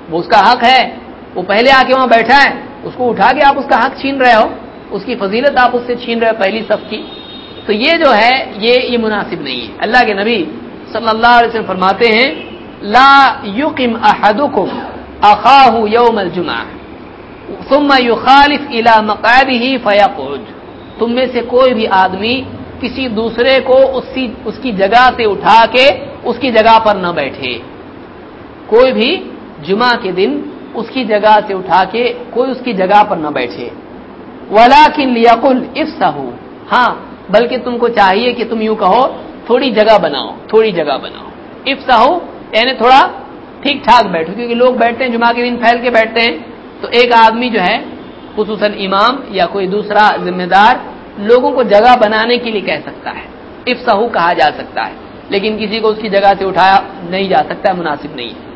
وہ اس کا حق ہے، وہ پہلے آ کے وہاں بیٹھا ہے، اس کو اٹھا کے آپ اس کا حق چھین رہے ہو۔ اس کی فضیلت آپ اس سے چھین رہے ہو، پہلی سب کی۔ تو یہ جو ہے، یہ یہ مناسب نہیں ہے۔ اللہ کے نبی صلی اللہ علیہ وسلم فرماتے ہیں، لا یقم احدکم اخاہ یوم الجمعہ۔ ثم يخالف الى مقعده فيقعد تم میں سے کوئی بھی آدمی کسی دوسرے کو اسی اس کی جگہ سے اٹھا کے اس کی جگہ پر نہ بیٹھے. کوئی بھی جمعہ کے دن اس کی جگہ سے اٹھا کے کوئی اس کی جگہ پر نہ بیٹھے. ولا کن لیا کل ہاں بلکہ تم کو چاہیے کہ تم یوں کہو، تھوڑی جگہ بناؤ، تھوڑی جگہ بناؤ. افسا یعنی تھوڑا ٹھیک ٹھاک بیٹھو، کیونکہ لوگ بیٹھتے ہیں، جمعہ کے دن پھیل کے بیٹھتے ہیں. تو ایک آدمی جو ہے، خصوصاً امام یا کوئی دوسرا ذمہ دار، لوگوں کو جگہ بنانے کے لیے کہہ سکتا ہے۔ افسہو کہا جا سکتا ہے، لیکن کسی کو اس کی جگہ سے اٹھایا نہیں جا سکتا، مناسب نہیں۔ ہے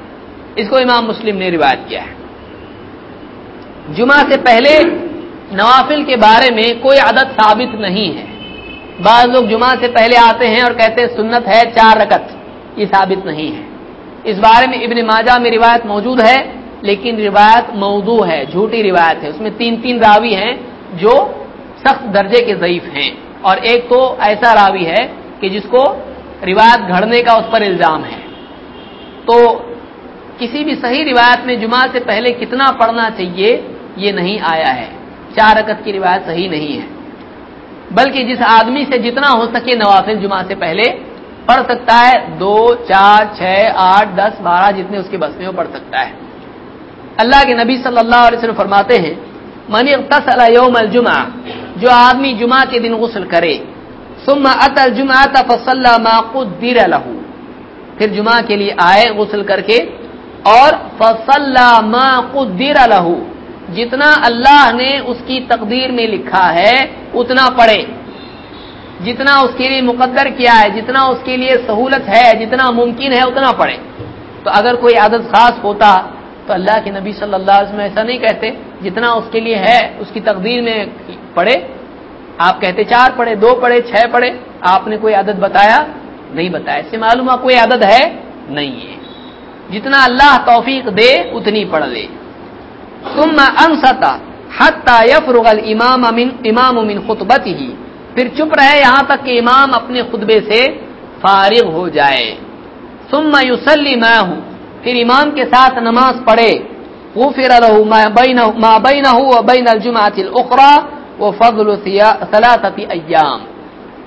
اس کو امام مسلم نے روایت کیا ہے۔ جمعہ سے پہلے نوافل کے بارے میں کوئی عدد ثابت نہیں ہے۔ بعض لوگ جمعہ سے پہلے آتے ہیں اور کہتے ہیں سنت ہے چار رکت یہ ثابت نہیں ہے۔ اس بارے میں ابن ماجہ میں روایت موجود ہے۔ لیکن روایت موضوع ہے، جھوٹی روایت ہے۔ اس میں تین تین راوی ہیں جو سخت درجے کے ضعیف ہیں۔ اور ایک تو ایسا راوی ہے کہ جس کو روایت گھڑنے کا اس پر الزام ہے۔ تو کسی بھی صحیح روایت میں جمعہ سے پہلے کتنا پڑھنا چاہیے، یہ نہیں آیا ہے۔ چار رکت کی روایت صحیح نہیں ہے۔ بلکہ جس آدمی سے جتنا ہو سکے نوافل جمعہ سے پہلے پڑھ سکتا ہے۔ دو، چار، چھ، آٹھ، دس، بارہ، جتنے اس کے بس میں وہ پڑھ سکتا ہے۔ اللہ کے نبی صلی اللہ علیہ وسلم فرماتے ہیں منی یوم الجمعہ، جو آدمی جمعہ کے دن غسل کرے، ثم ات الجمعہ فصل ما قدر له۔ پھر جمعہ کے لیے آئے غسل کر کے اور فصل ما قدر له۔ جتنا اللہ نے اس کی تقدیر میں لکھا ہے، اتنا پڑھے۔ جتنا اس کے لیے مقدر کیا ہے، جتنا اس کے لیے سہولت ہے، جتنا ممکن ہے، اتنا پڑھے۔ تو اگر کوئی عادت خاص ہوتا تو اللہ کے نبی صلی اللہ علیہ وسلم ایسا نہیں کہتے جتنا اس کے لیے ہے، اس کی تقدیر میں پڑھے۔ آپ کہتے چار پڑھے، دو پڑھے، چھ پڑھے، آپ نے کوئی عادت بتایا؟ نہیں بتایا۔ اس سے معلوم ہے کوئی عادت ہے؟ نہیں ہے۔ جتنا اللہ توفیق دے، اتنی پڑھ لے۔ تم انستا حتی یفرغ الامام من امام من خطبت ہی پھر چپ رہے یہاں تک کہ امام اپنے خطبے سے فارغ ہو جائے۔ ثم یسلی میں ہوں پھر امام کے ساتھ نماز پڑھے۔ غفر له ما بينه ما بينه وبين الجمعه الاخرى وفضل ثلاثه ایام۔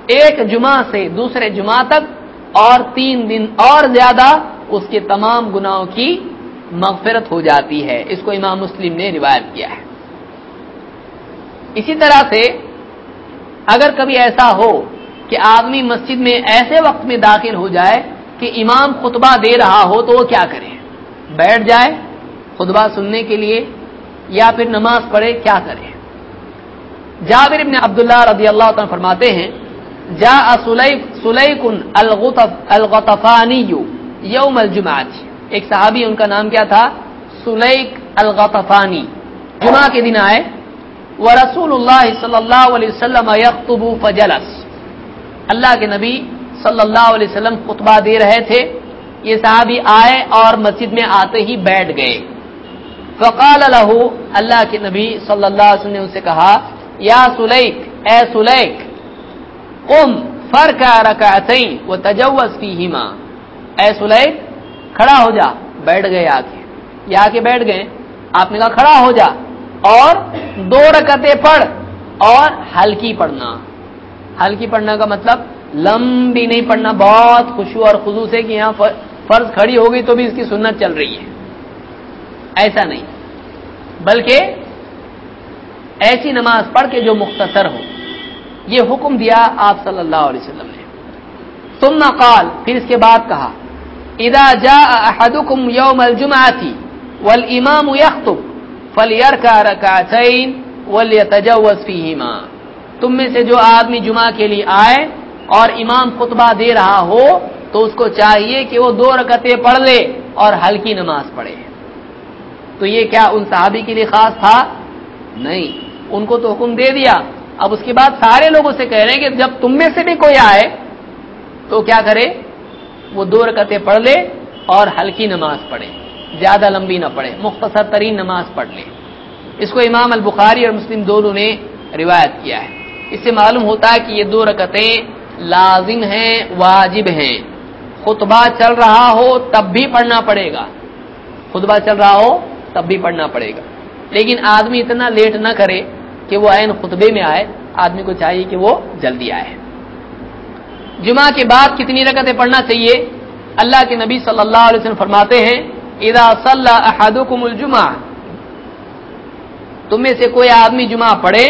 ایک جمعہ سے دوسرے جمعہ تک اور تین دن اور زیادہ اس کے تمام گناہوں کی مغفرت ہو جاتی ہے۔ اس کو امام مسلم نے روایت کیا ہے۔ اسی طرح سے اگر کبھی ایسا ہو کہ آدمی مسجد میں ایسے وقت میں داخل ہو جائے کہ امام خطبہ دے رہا ہو تو وہ کیا کرے؟ بیٹھ جائے خطبہ سننے کے لیے یا پھر نماز پڑھے، کیا کرے؟ جابر ابن عبداللہ رضی اللہ تعالیٰ فرماتے ہیں جا سلیکن الغطفانی یوم الجمعات ایک صحابی، ان کا نام کیا تھا؟ سلیک الغطفانی۔ جمعہ کے دن آئے وہ رسول اللہ صلی اللہ علیہ وسلم یکتب فجلس۔ اللہ کے نبی صلی اللہ علیہ وسلم خطبہ دے رہے تھے، یہ صحابی آئے اور مسجد میں آتے ہی بیٹھ گئے۔ فقال له، اللہ کے نبی صلی اللہ علیہ وسلم نے اسے کہا، یا سلیک، اے سلیک، قم فرکا رکعتین وتجوز فیہما۔ اے سلیک، کھڑا ہو جا، بیٹھ گئے آ کے یہ آ کے بیٹھ گئے۔ آپ نے کہا، کھڑا ہو جا، اور دو رکعتیں پڑھ، اور ہلکی پڑھنا۔ ہلکی پڑھنا کا مطلب لمبی نہیں پڑھنا، بہت خوشو اور خزو سے کہ یہاں فرض کھڑی ہو گئی تو بھی اس کی سنت چل رہی ہے۔ ایسا نہیں۔ بلکہ ایسی نماز پڑھ کے جو مختصر ہو۔ یہ حکم دیا آپ صلی اللہ علیہ وسلم نے۔ ثم قال، پھر اس کے بعد کہا، اذا جاء احدكم يوم الجمعه والامام يخطب فليركع ركعتين وليتجوز فيهما تم میں سے جو آدمی جمعہ کے لیے آئے اور امام خطبہ دے رہا ہو تو اس کو چاہیے کہ وہ دو رکعتیں پڑھ لے اور ہلکی نماز پڑھے۔ تو یہ کیا ان صحابی کے لیے خاص تھا؟ نہیں۔ ان کو تو حکم دے دیا۔ اب اس کے بعد سارے لوگوں سے کہہ رہے ہیں کہ جب تم میں سے بھی کوئی آئے تو کیا کرے؟ وہ دو رکعتیں پڑھ لے اور ہلکی نماز پڑھے۔ زیادہ لمبی نہ پڑھے، مختصر ترین نماز پڑھ لے۔ اس کو امام البخاری اور مسلم دونوں نے روایت کیا ہے۔ اس سے معلوم ہوتا ہے کہ یہ دو رکعتیں لازم ہیں، واجب ہیں۔ خطبہ چل رہا ہو تب بھی پڑھنا پڑے گا۔ خطبہ چل رہا ہو تب بھی پڑھنا پڑے گا۔ لیکن آدمی اتنا لیٹ نہ کرے کہ وہ عین خطبے میں آئے، آدمی کو چاہیے کہ وہ جلدی آئے۔ جمعہ کے بعد کتنی رکعتیں پڑھنا چاہیے؟ اللہ کے نبی صلی اللہ علیہ وسلم فرماتے ہیں، اذا صلی احدکم الجمعہ تم میں سے کوئی آدمی جمعہ پڑھے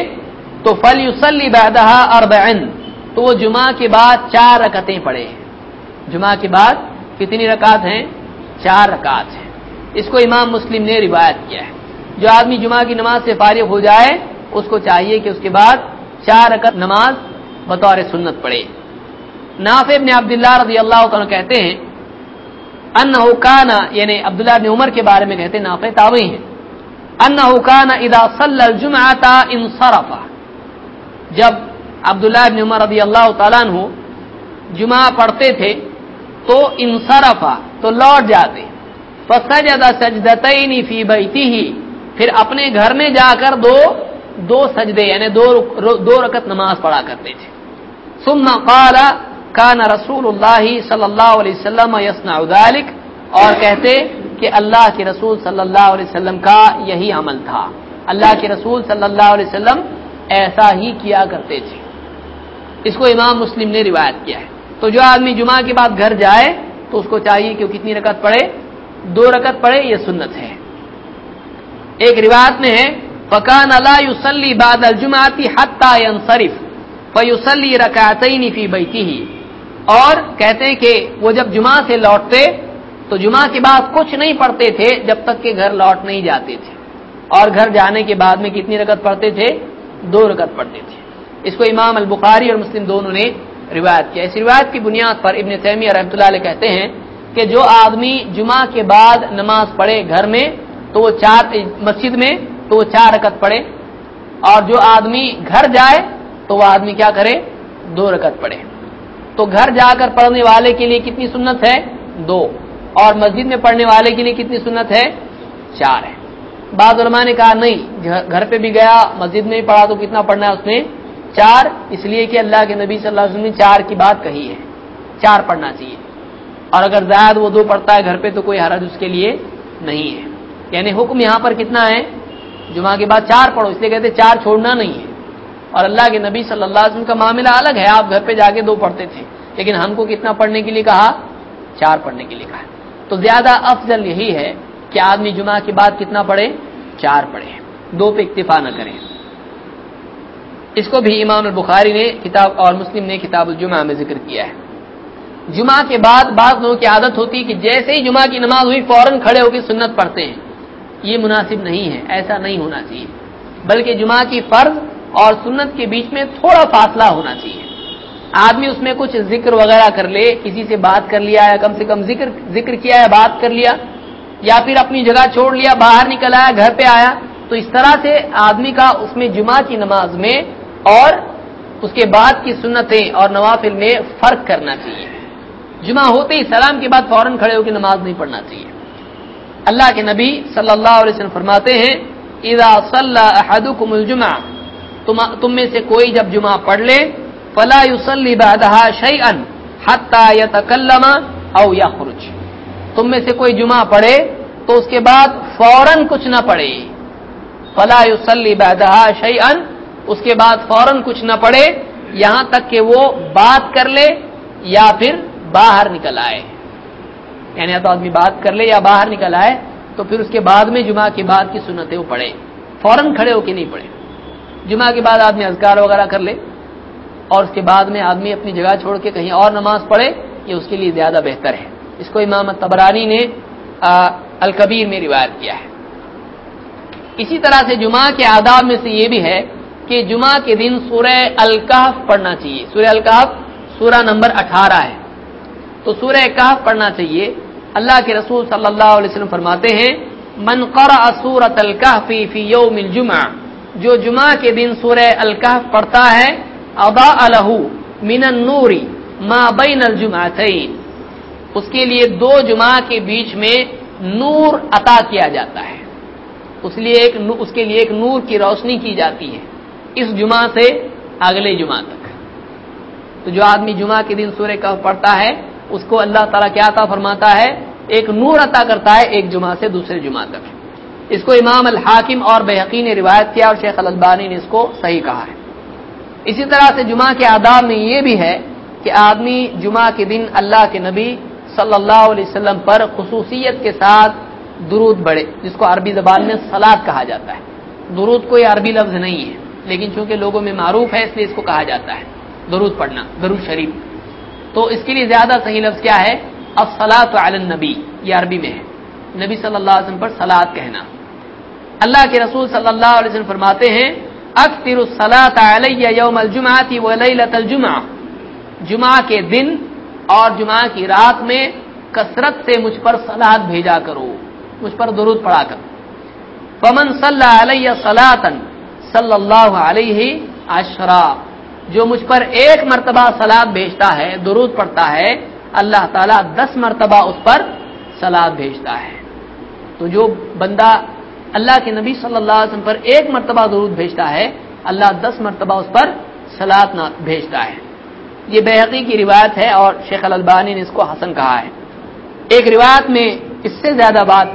تو فل یوسلی بعدہ اربعن تو وہ جمعہ کے بعد چار رکعتیں پڑھے جمعہ کے بعد کتنی رکعت ہیں؟ چار رکعت ہیں۔ اس کو امام مسلم نے روایت کیا ہے۔ جو آدمی جمعہ کی نماز سے فارغ ہو جائے، اس کو چاہیے کہ اس کے بعد چار رکعت نماز بطور سنت پڑھے۔ ناف ابن عبداللہ رضی اللہ عنہ کہتے ہیں انہ کانا یعنی عبداللہ ابن عمر کے بارے میں کہتے ہیں ناف تابعی ہیں۔ انہ کانا اذا صلی الجمعہ انصرف جب عبداللہ ابن عمر رضی اللہ تعالیٰ عنہ جمعہ پڑھتے تھے تو انصرفا، تو لوٹ جاتے۔ فسجد سجدتین فی بیتہ پھر اپنے گھر میں جا کر دو دو سجدے یعنی دو دو رکعت نماز پڑھا کرتے تھے۔ ثم قال، کان رسول اللہ صلی اللہ علیہ وسلم یسنا ذلك اور کہتے کہ اللہ کے رسول صلی اللہ علیہ وسلم کا یہی عمل تھا۔ اللہ کے رسول صلی اللہ علیہ وسلم ایسا ہی کیا کرتے تھے۔ اس کو امام مسلم نے روایت کیا ہے۔ تو جو آدمی جمعہ کے بعد گھر جائے، تو اس کو چاہیے کہ وہ کتنی رکعت پڑھے؟ دو رکعت پڑھے یہ سنت ہے۔ ایک روایت میں ہے فکان اللہ یوسلی باد الجماعتی حتہ انصرف فیوسلی رکعتین فی بیتی ہی اور کہتے ہیں کہ وہ جب جمعہ سے لوٹتے، تو جمعہ کے بعد کچھ نہیں پڑھتے تھے جب تک کہ گھر لوٹ نہیں جاتے تھے۔ اور گھر جانے کے بعد میں کتنی رکعت پڑھتے تھے؟ دو رکعت پڑھتے تھے۔ اس کو امام البخاری اور مسلم دونوں نے روایت کیا۔ اس روایت کی بنیاد پر ابن تیمیہ رحمۃ اللہ علیہ کہتے ہیں کہ جو آدمی جمعہ کے بعد نماز پڑھے گھر میں، تو وہ چار مسجد میں، تو وہ چار رکعت پڑھے۔ اور جو آدمی گھر جائے، تو وہ آدمی کیا کرے؟ دو رکعت پڑھے۔ تو گھر جا کر پڑھنے والے کے لیے کتنی سنت ہے؟ دو۔ اور مسجد میں پڑھنے والے کے لیے کتنی سنت ہے؟ چار ہے۔ بعض علماء نے کہا، نہیں، گھر پہ بھی گیا، مسجد میں بھی پڑھا، تو کتنا پڑھنا ہے اس نے؟ چار، اس لیے کہ اللہ کے نبی صلی اللہ علیہ وسلم نے چار کی بات کہی ہے۔ چار پڑھنا چاہیے۔ اور اگر زائد وہ دو پڑھتا ہے گھر پہ تو کوئی حرج اس کے لیے نہیں ہے۔ یعنی حکم یہاں پر کتنا ہے؟ جمعہ کے بعد چار پڑھو، اس لیے کہتے چار چھوڑنا نہیں ہے۔ اور اللہ کے نبی صلی اللہ علیہ وسلم کا معاملہ الگ ہے، آپ گھر پہ جا کے دو پڑھتے تھے۔ لیکن ہم کو کتنا پڑھنے کے لیے کہا؟ چار پڑھنے کے لیے کہا۔ تو زیادہ افضل یہی ہے کہ آدمی جمعہ کے بعد کتنا پڑھے؟ چار پڑھے۔ دو پہ اکتفا نہ کریں۔ اس کو بھی امام البخاری نے کتاب اور مسلم نے کتاب الجمعہ میں ذکر کیا ہے۔ جمعہ کے بعد بعض لوگوں کی عادت ہوتی ہے کہ جیسے ہی جمعہ کی نماز ہوئی فوراً کھڑے ہو کے سنت پڑھتے ہیں۔ یہ مناسب نہیں ہے، ایسا نہیں ہونا چاہیے۔ بلکہ جمعہ کی فرض اور سنت کے بیچ میں تھوڑا فاصلہ ہونا چاہیے۔ آدمی اس میں کچھ ذکر وغیرہ کر لے، کسی سے بات کر لیا یا کم سے کم ذکر ذکر کیا ہے بات کر لیا، یا پھر اپنی جگہ چھوڑ لیا، باہر نکل آیا، گھر پہ آیا، تو اس طرح سے آدمی کا اس میں جمعہ کی نماز میں اور اس کے بعد کی سنتیں اور نوافل میں فرق کرنا چاہیے۔ جمعہ ہوتے ہی سلام کے بعد فوراً کھڑے ہو کے نماز نہیں پڑھنا چاہیے۔ اللہ کے نبی صلی اللہ علیہ وسلم فرماتے ہیں، اذا صلی احدکم الجمعہ، تم میں سے کوئی جب جمعہ پڑھ لے، فلا یصلی بعدها شیئا حتى يتكلم او يخرج تم میں سے کوئی جمعہ پڑھے تو اس کے بعد فوراً کچھ نہ پڑھے۔ فلا یصلی بعدها شیئا اس کے بعد فوراً کچھ نہ پڑھے، یہاں تک کہ وہ بات کر لے یا پھر باہر نکل آئے۔ یعنی تو آدمی بات کر لے یا باہر نکل آئے، تو پھر اس کے بعد میں جمعہ کے بعد کی سنتیں وہ پڑھے۔ فوراً کھڑے ہو کے نہیں پڑھے۔ جمعہ کے بعد آدمی اذکار وغیرہ کر لے، اور اس کے بعد میں آدمی اپنی جگہ چھوڑ کے کہیں اور نماز پڑھے، یہ اس کے لیے زیادہ بہتر ہے۔ اس کو امام تبرانی نے الکبیر میں روایت کیا ہے۔ اسی طرح سے جمعہ کے آداب میں سے یہ بھی ہے کہ جمعہ کے دن سورہ الکاف پڑھنا چاہیے۔ سورہ الکاف سورہ نمبر اٹھارہ ہے۔ تو سورہ کاف پڑھنا چاہیے۔ اللہ کے رسول صلی اللہ علیہ وسلم فرماتے ہیں، من قرأ سورت الکاف فی یوم الجمعہ جو جمعہ کے دن سورہ الکاف پڑھتا ہے ادا الح من النوری ما بین الجمعتین اس کے لیے دو جمعہ کے بیچ میں نور عطا کیا جاتا ہے۔ اس لیے ایک اس کے لیے ایک نور کی روشنی کی جاتی ہے۔ اس جمعہ سے اگلے جمعہ تک۔ تو جو آدمی جمعہ کے دن سورہ کف پڑھتا ہے، اس کو اللہ تعالیٰ کیا عطا فرماتا ہے؟ ایک نور عطا کرتا ہے ایک جمعہ سے دوسرے جمعہ تک۔ اس کو امام الحاکم اور بحقی نے روایت کیا اور شیخ البانی نے اس کو صحیح کہا ہے۔ اسی طرح سے جمعہ کے آداب میں یہ بھی ہے کہ آدمی جمعہ کے دن اللہ کے نبی صلی اللہ علیہ وسلم پر خصوصیت کے ساتھ درود بڑھے جس کو عربی زبان میں سلاد کہا جاتا ہے۔ درود کوئی عربی لفظ نہیں ہے۔ لیکن چونکہ لوگوں میں معروف ہے اس لیے اس کو کہا جاتا ہے۔ درود پڑھنا، درود شریف۔ تو اس کے لیے زیادہ صحیح لفظ کیا ہے؟ اب سلاد النبی، یہ عربی میں ہے۔ نبی صلی اللہ علیہ وسلم پر سلاد کہنا۔ اللہ کے رسول صلی اللہ علیہ وسلم فرماتے ہیں، اکثر الصلاۃ علیہ یوم الجمعۃ ولیلۃ الجمعہ جمعہ کے دن اور جمعہ کی رات میں کثرت سے مجھ پر سلاد بھیجا کرو، مجھ پر درود پڑھا کر۔ فمن صلی علیہ صلاطن صلی اللہ علیہ اشرا، جو مجھ پر ایک مرتبہ سلاد بھیجتا ہے، درود پڑتا ہے، اللہ تعالیٰ دس مرتبہ اس پر سلاد بھیجتا ہے۔ تو جو بندہ اللہ کے نبی صلی اللہ علیہ وسلم پر ایک مرتبہ درود بھیجتا ہے، اللہ دس مرتبہ اس پر سلاد بھیجتا ہے۔ یہ بحقی کی روایت ہے اور شیخ البانی نے اس کو حسن کہا ہے۔ ایک روایت میں اس سے زیادہ بات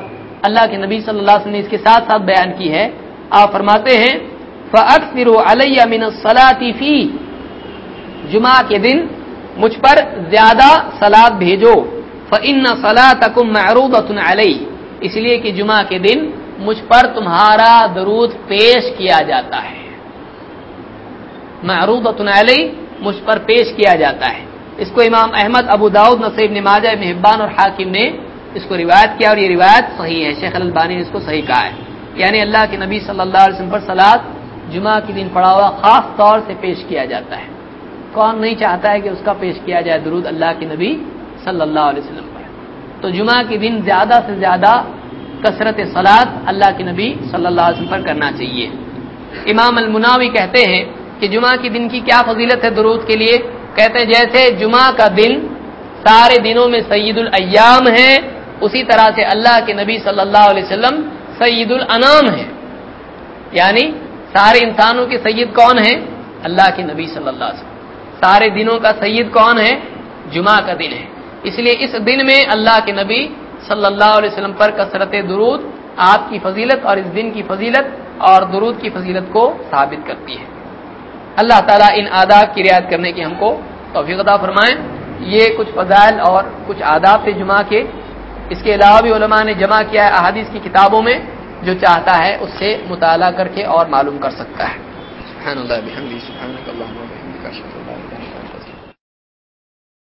اللہ کے نبی صلی اللہ علیہ وسلم نے اس کے ساتھ ساتھ بیان کی ہے۔ آپ فرماتے ہیں فر علیہ من سلاطی فی جمعہ کے دن مجھ پر زیادہ سلاد بھیجو۔ فن سلا تکم معروب علیہ اس لیے کہ جمعہ کے دن مجھ پر تمہارا درود پیش کیا جاتا ہے۔ معروب علیہ مجھ پر پیش کیا جاتا ہے۔ اس کو امام احمد، ابو داود نصیب نماز محبان اور حاکم نے اس کو روایت کیا اور یہ روایت صحیح ہے۔ شیخ البانی نے اس کو صحیح کہا ہے۔ یعنی اللہ کے نبی صلی اللہ علیہ وسلم پر سلاد جمعہ کے دن پڑا ہوا خاص طور سے پیش کیا جاتا ہے۔ کون نہیں چاہتا ہے کہ اس کا پیش کیا جائے درود اللہ کے نبی صلی اللہ علیہ وسلم پر۔ تو جمعہ کے دن زیادہ سے زیادہ کثرت سلاد اللہ کے نبی صلی اللہ علیہ وسلم پر کرنا چاہیے۔ امام المناوی کہتے ہیں کہ جمعہ کے دن کی کیا فضیلت ہے درود کے لیے؟ کہتے ہیں جیسے جمعہ کا دن سارے دنوں میں سید الایام ہے، اسی طرح سے اللہ کے نبی صلی اللہ علیہ وسلم سید الانام ہے۔ یعنی سارے انسانوں کے سید کون ہیں؟ اللہ کے نبی صلی اللہ علیہ وسلم۔ سارے دنوں کا سید کون ہے؟ جمعہ کا دن ہے۔ اس لیے اس دن میں اللہ کے نبی صلی اللہ علیہ وسلم پر کثرت درود آپ کی فضیلت اور اس دن کی فضیلت اور درود کی فضیلت کو ثابت کرتی ہے۔ اللہ تعالیٰ ان آداب کی رعایت کرنے کی ہم کو توفیق عطا فرمائیں یہ کچھ فضائل اور کچھ آداب تھے جمعہ کے۔ اس کے علاوہ بھی علماء نے جمع کیا ہے احادیث کی کتابوں میں۔ جو چاہتا ہے اس سے مطالعہ کر کے اور معلوم کر سکتا ہے۔ سبحان اللہ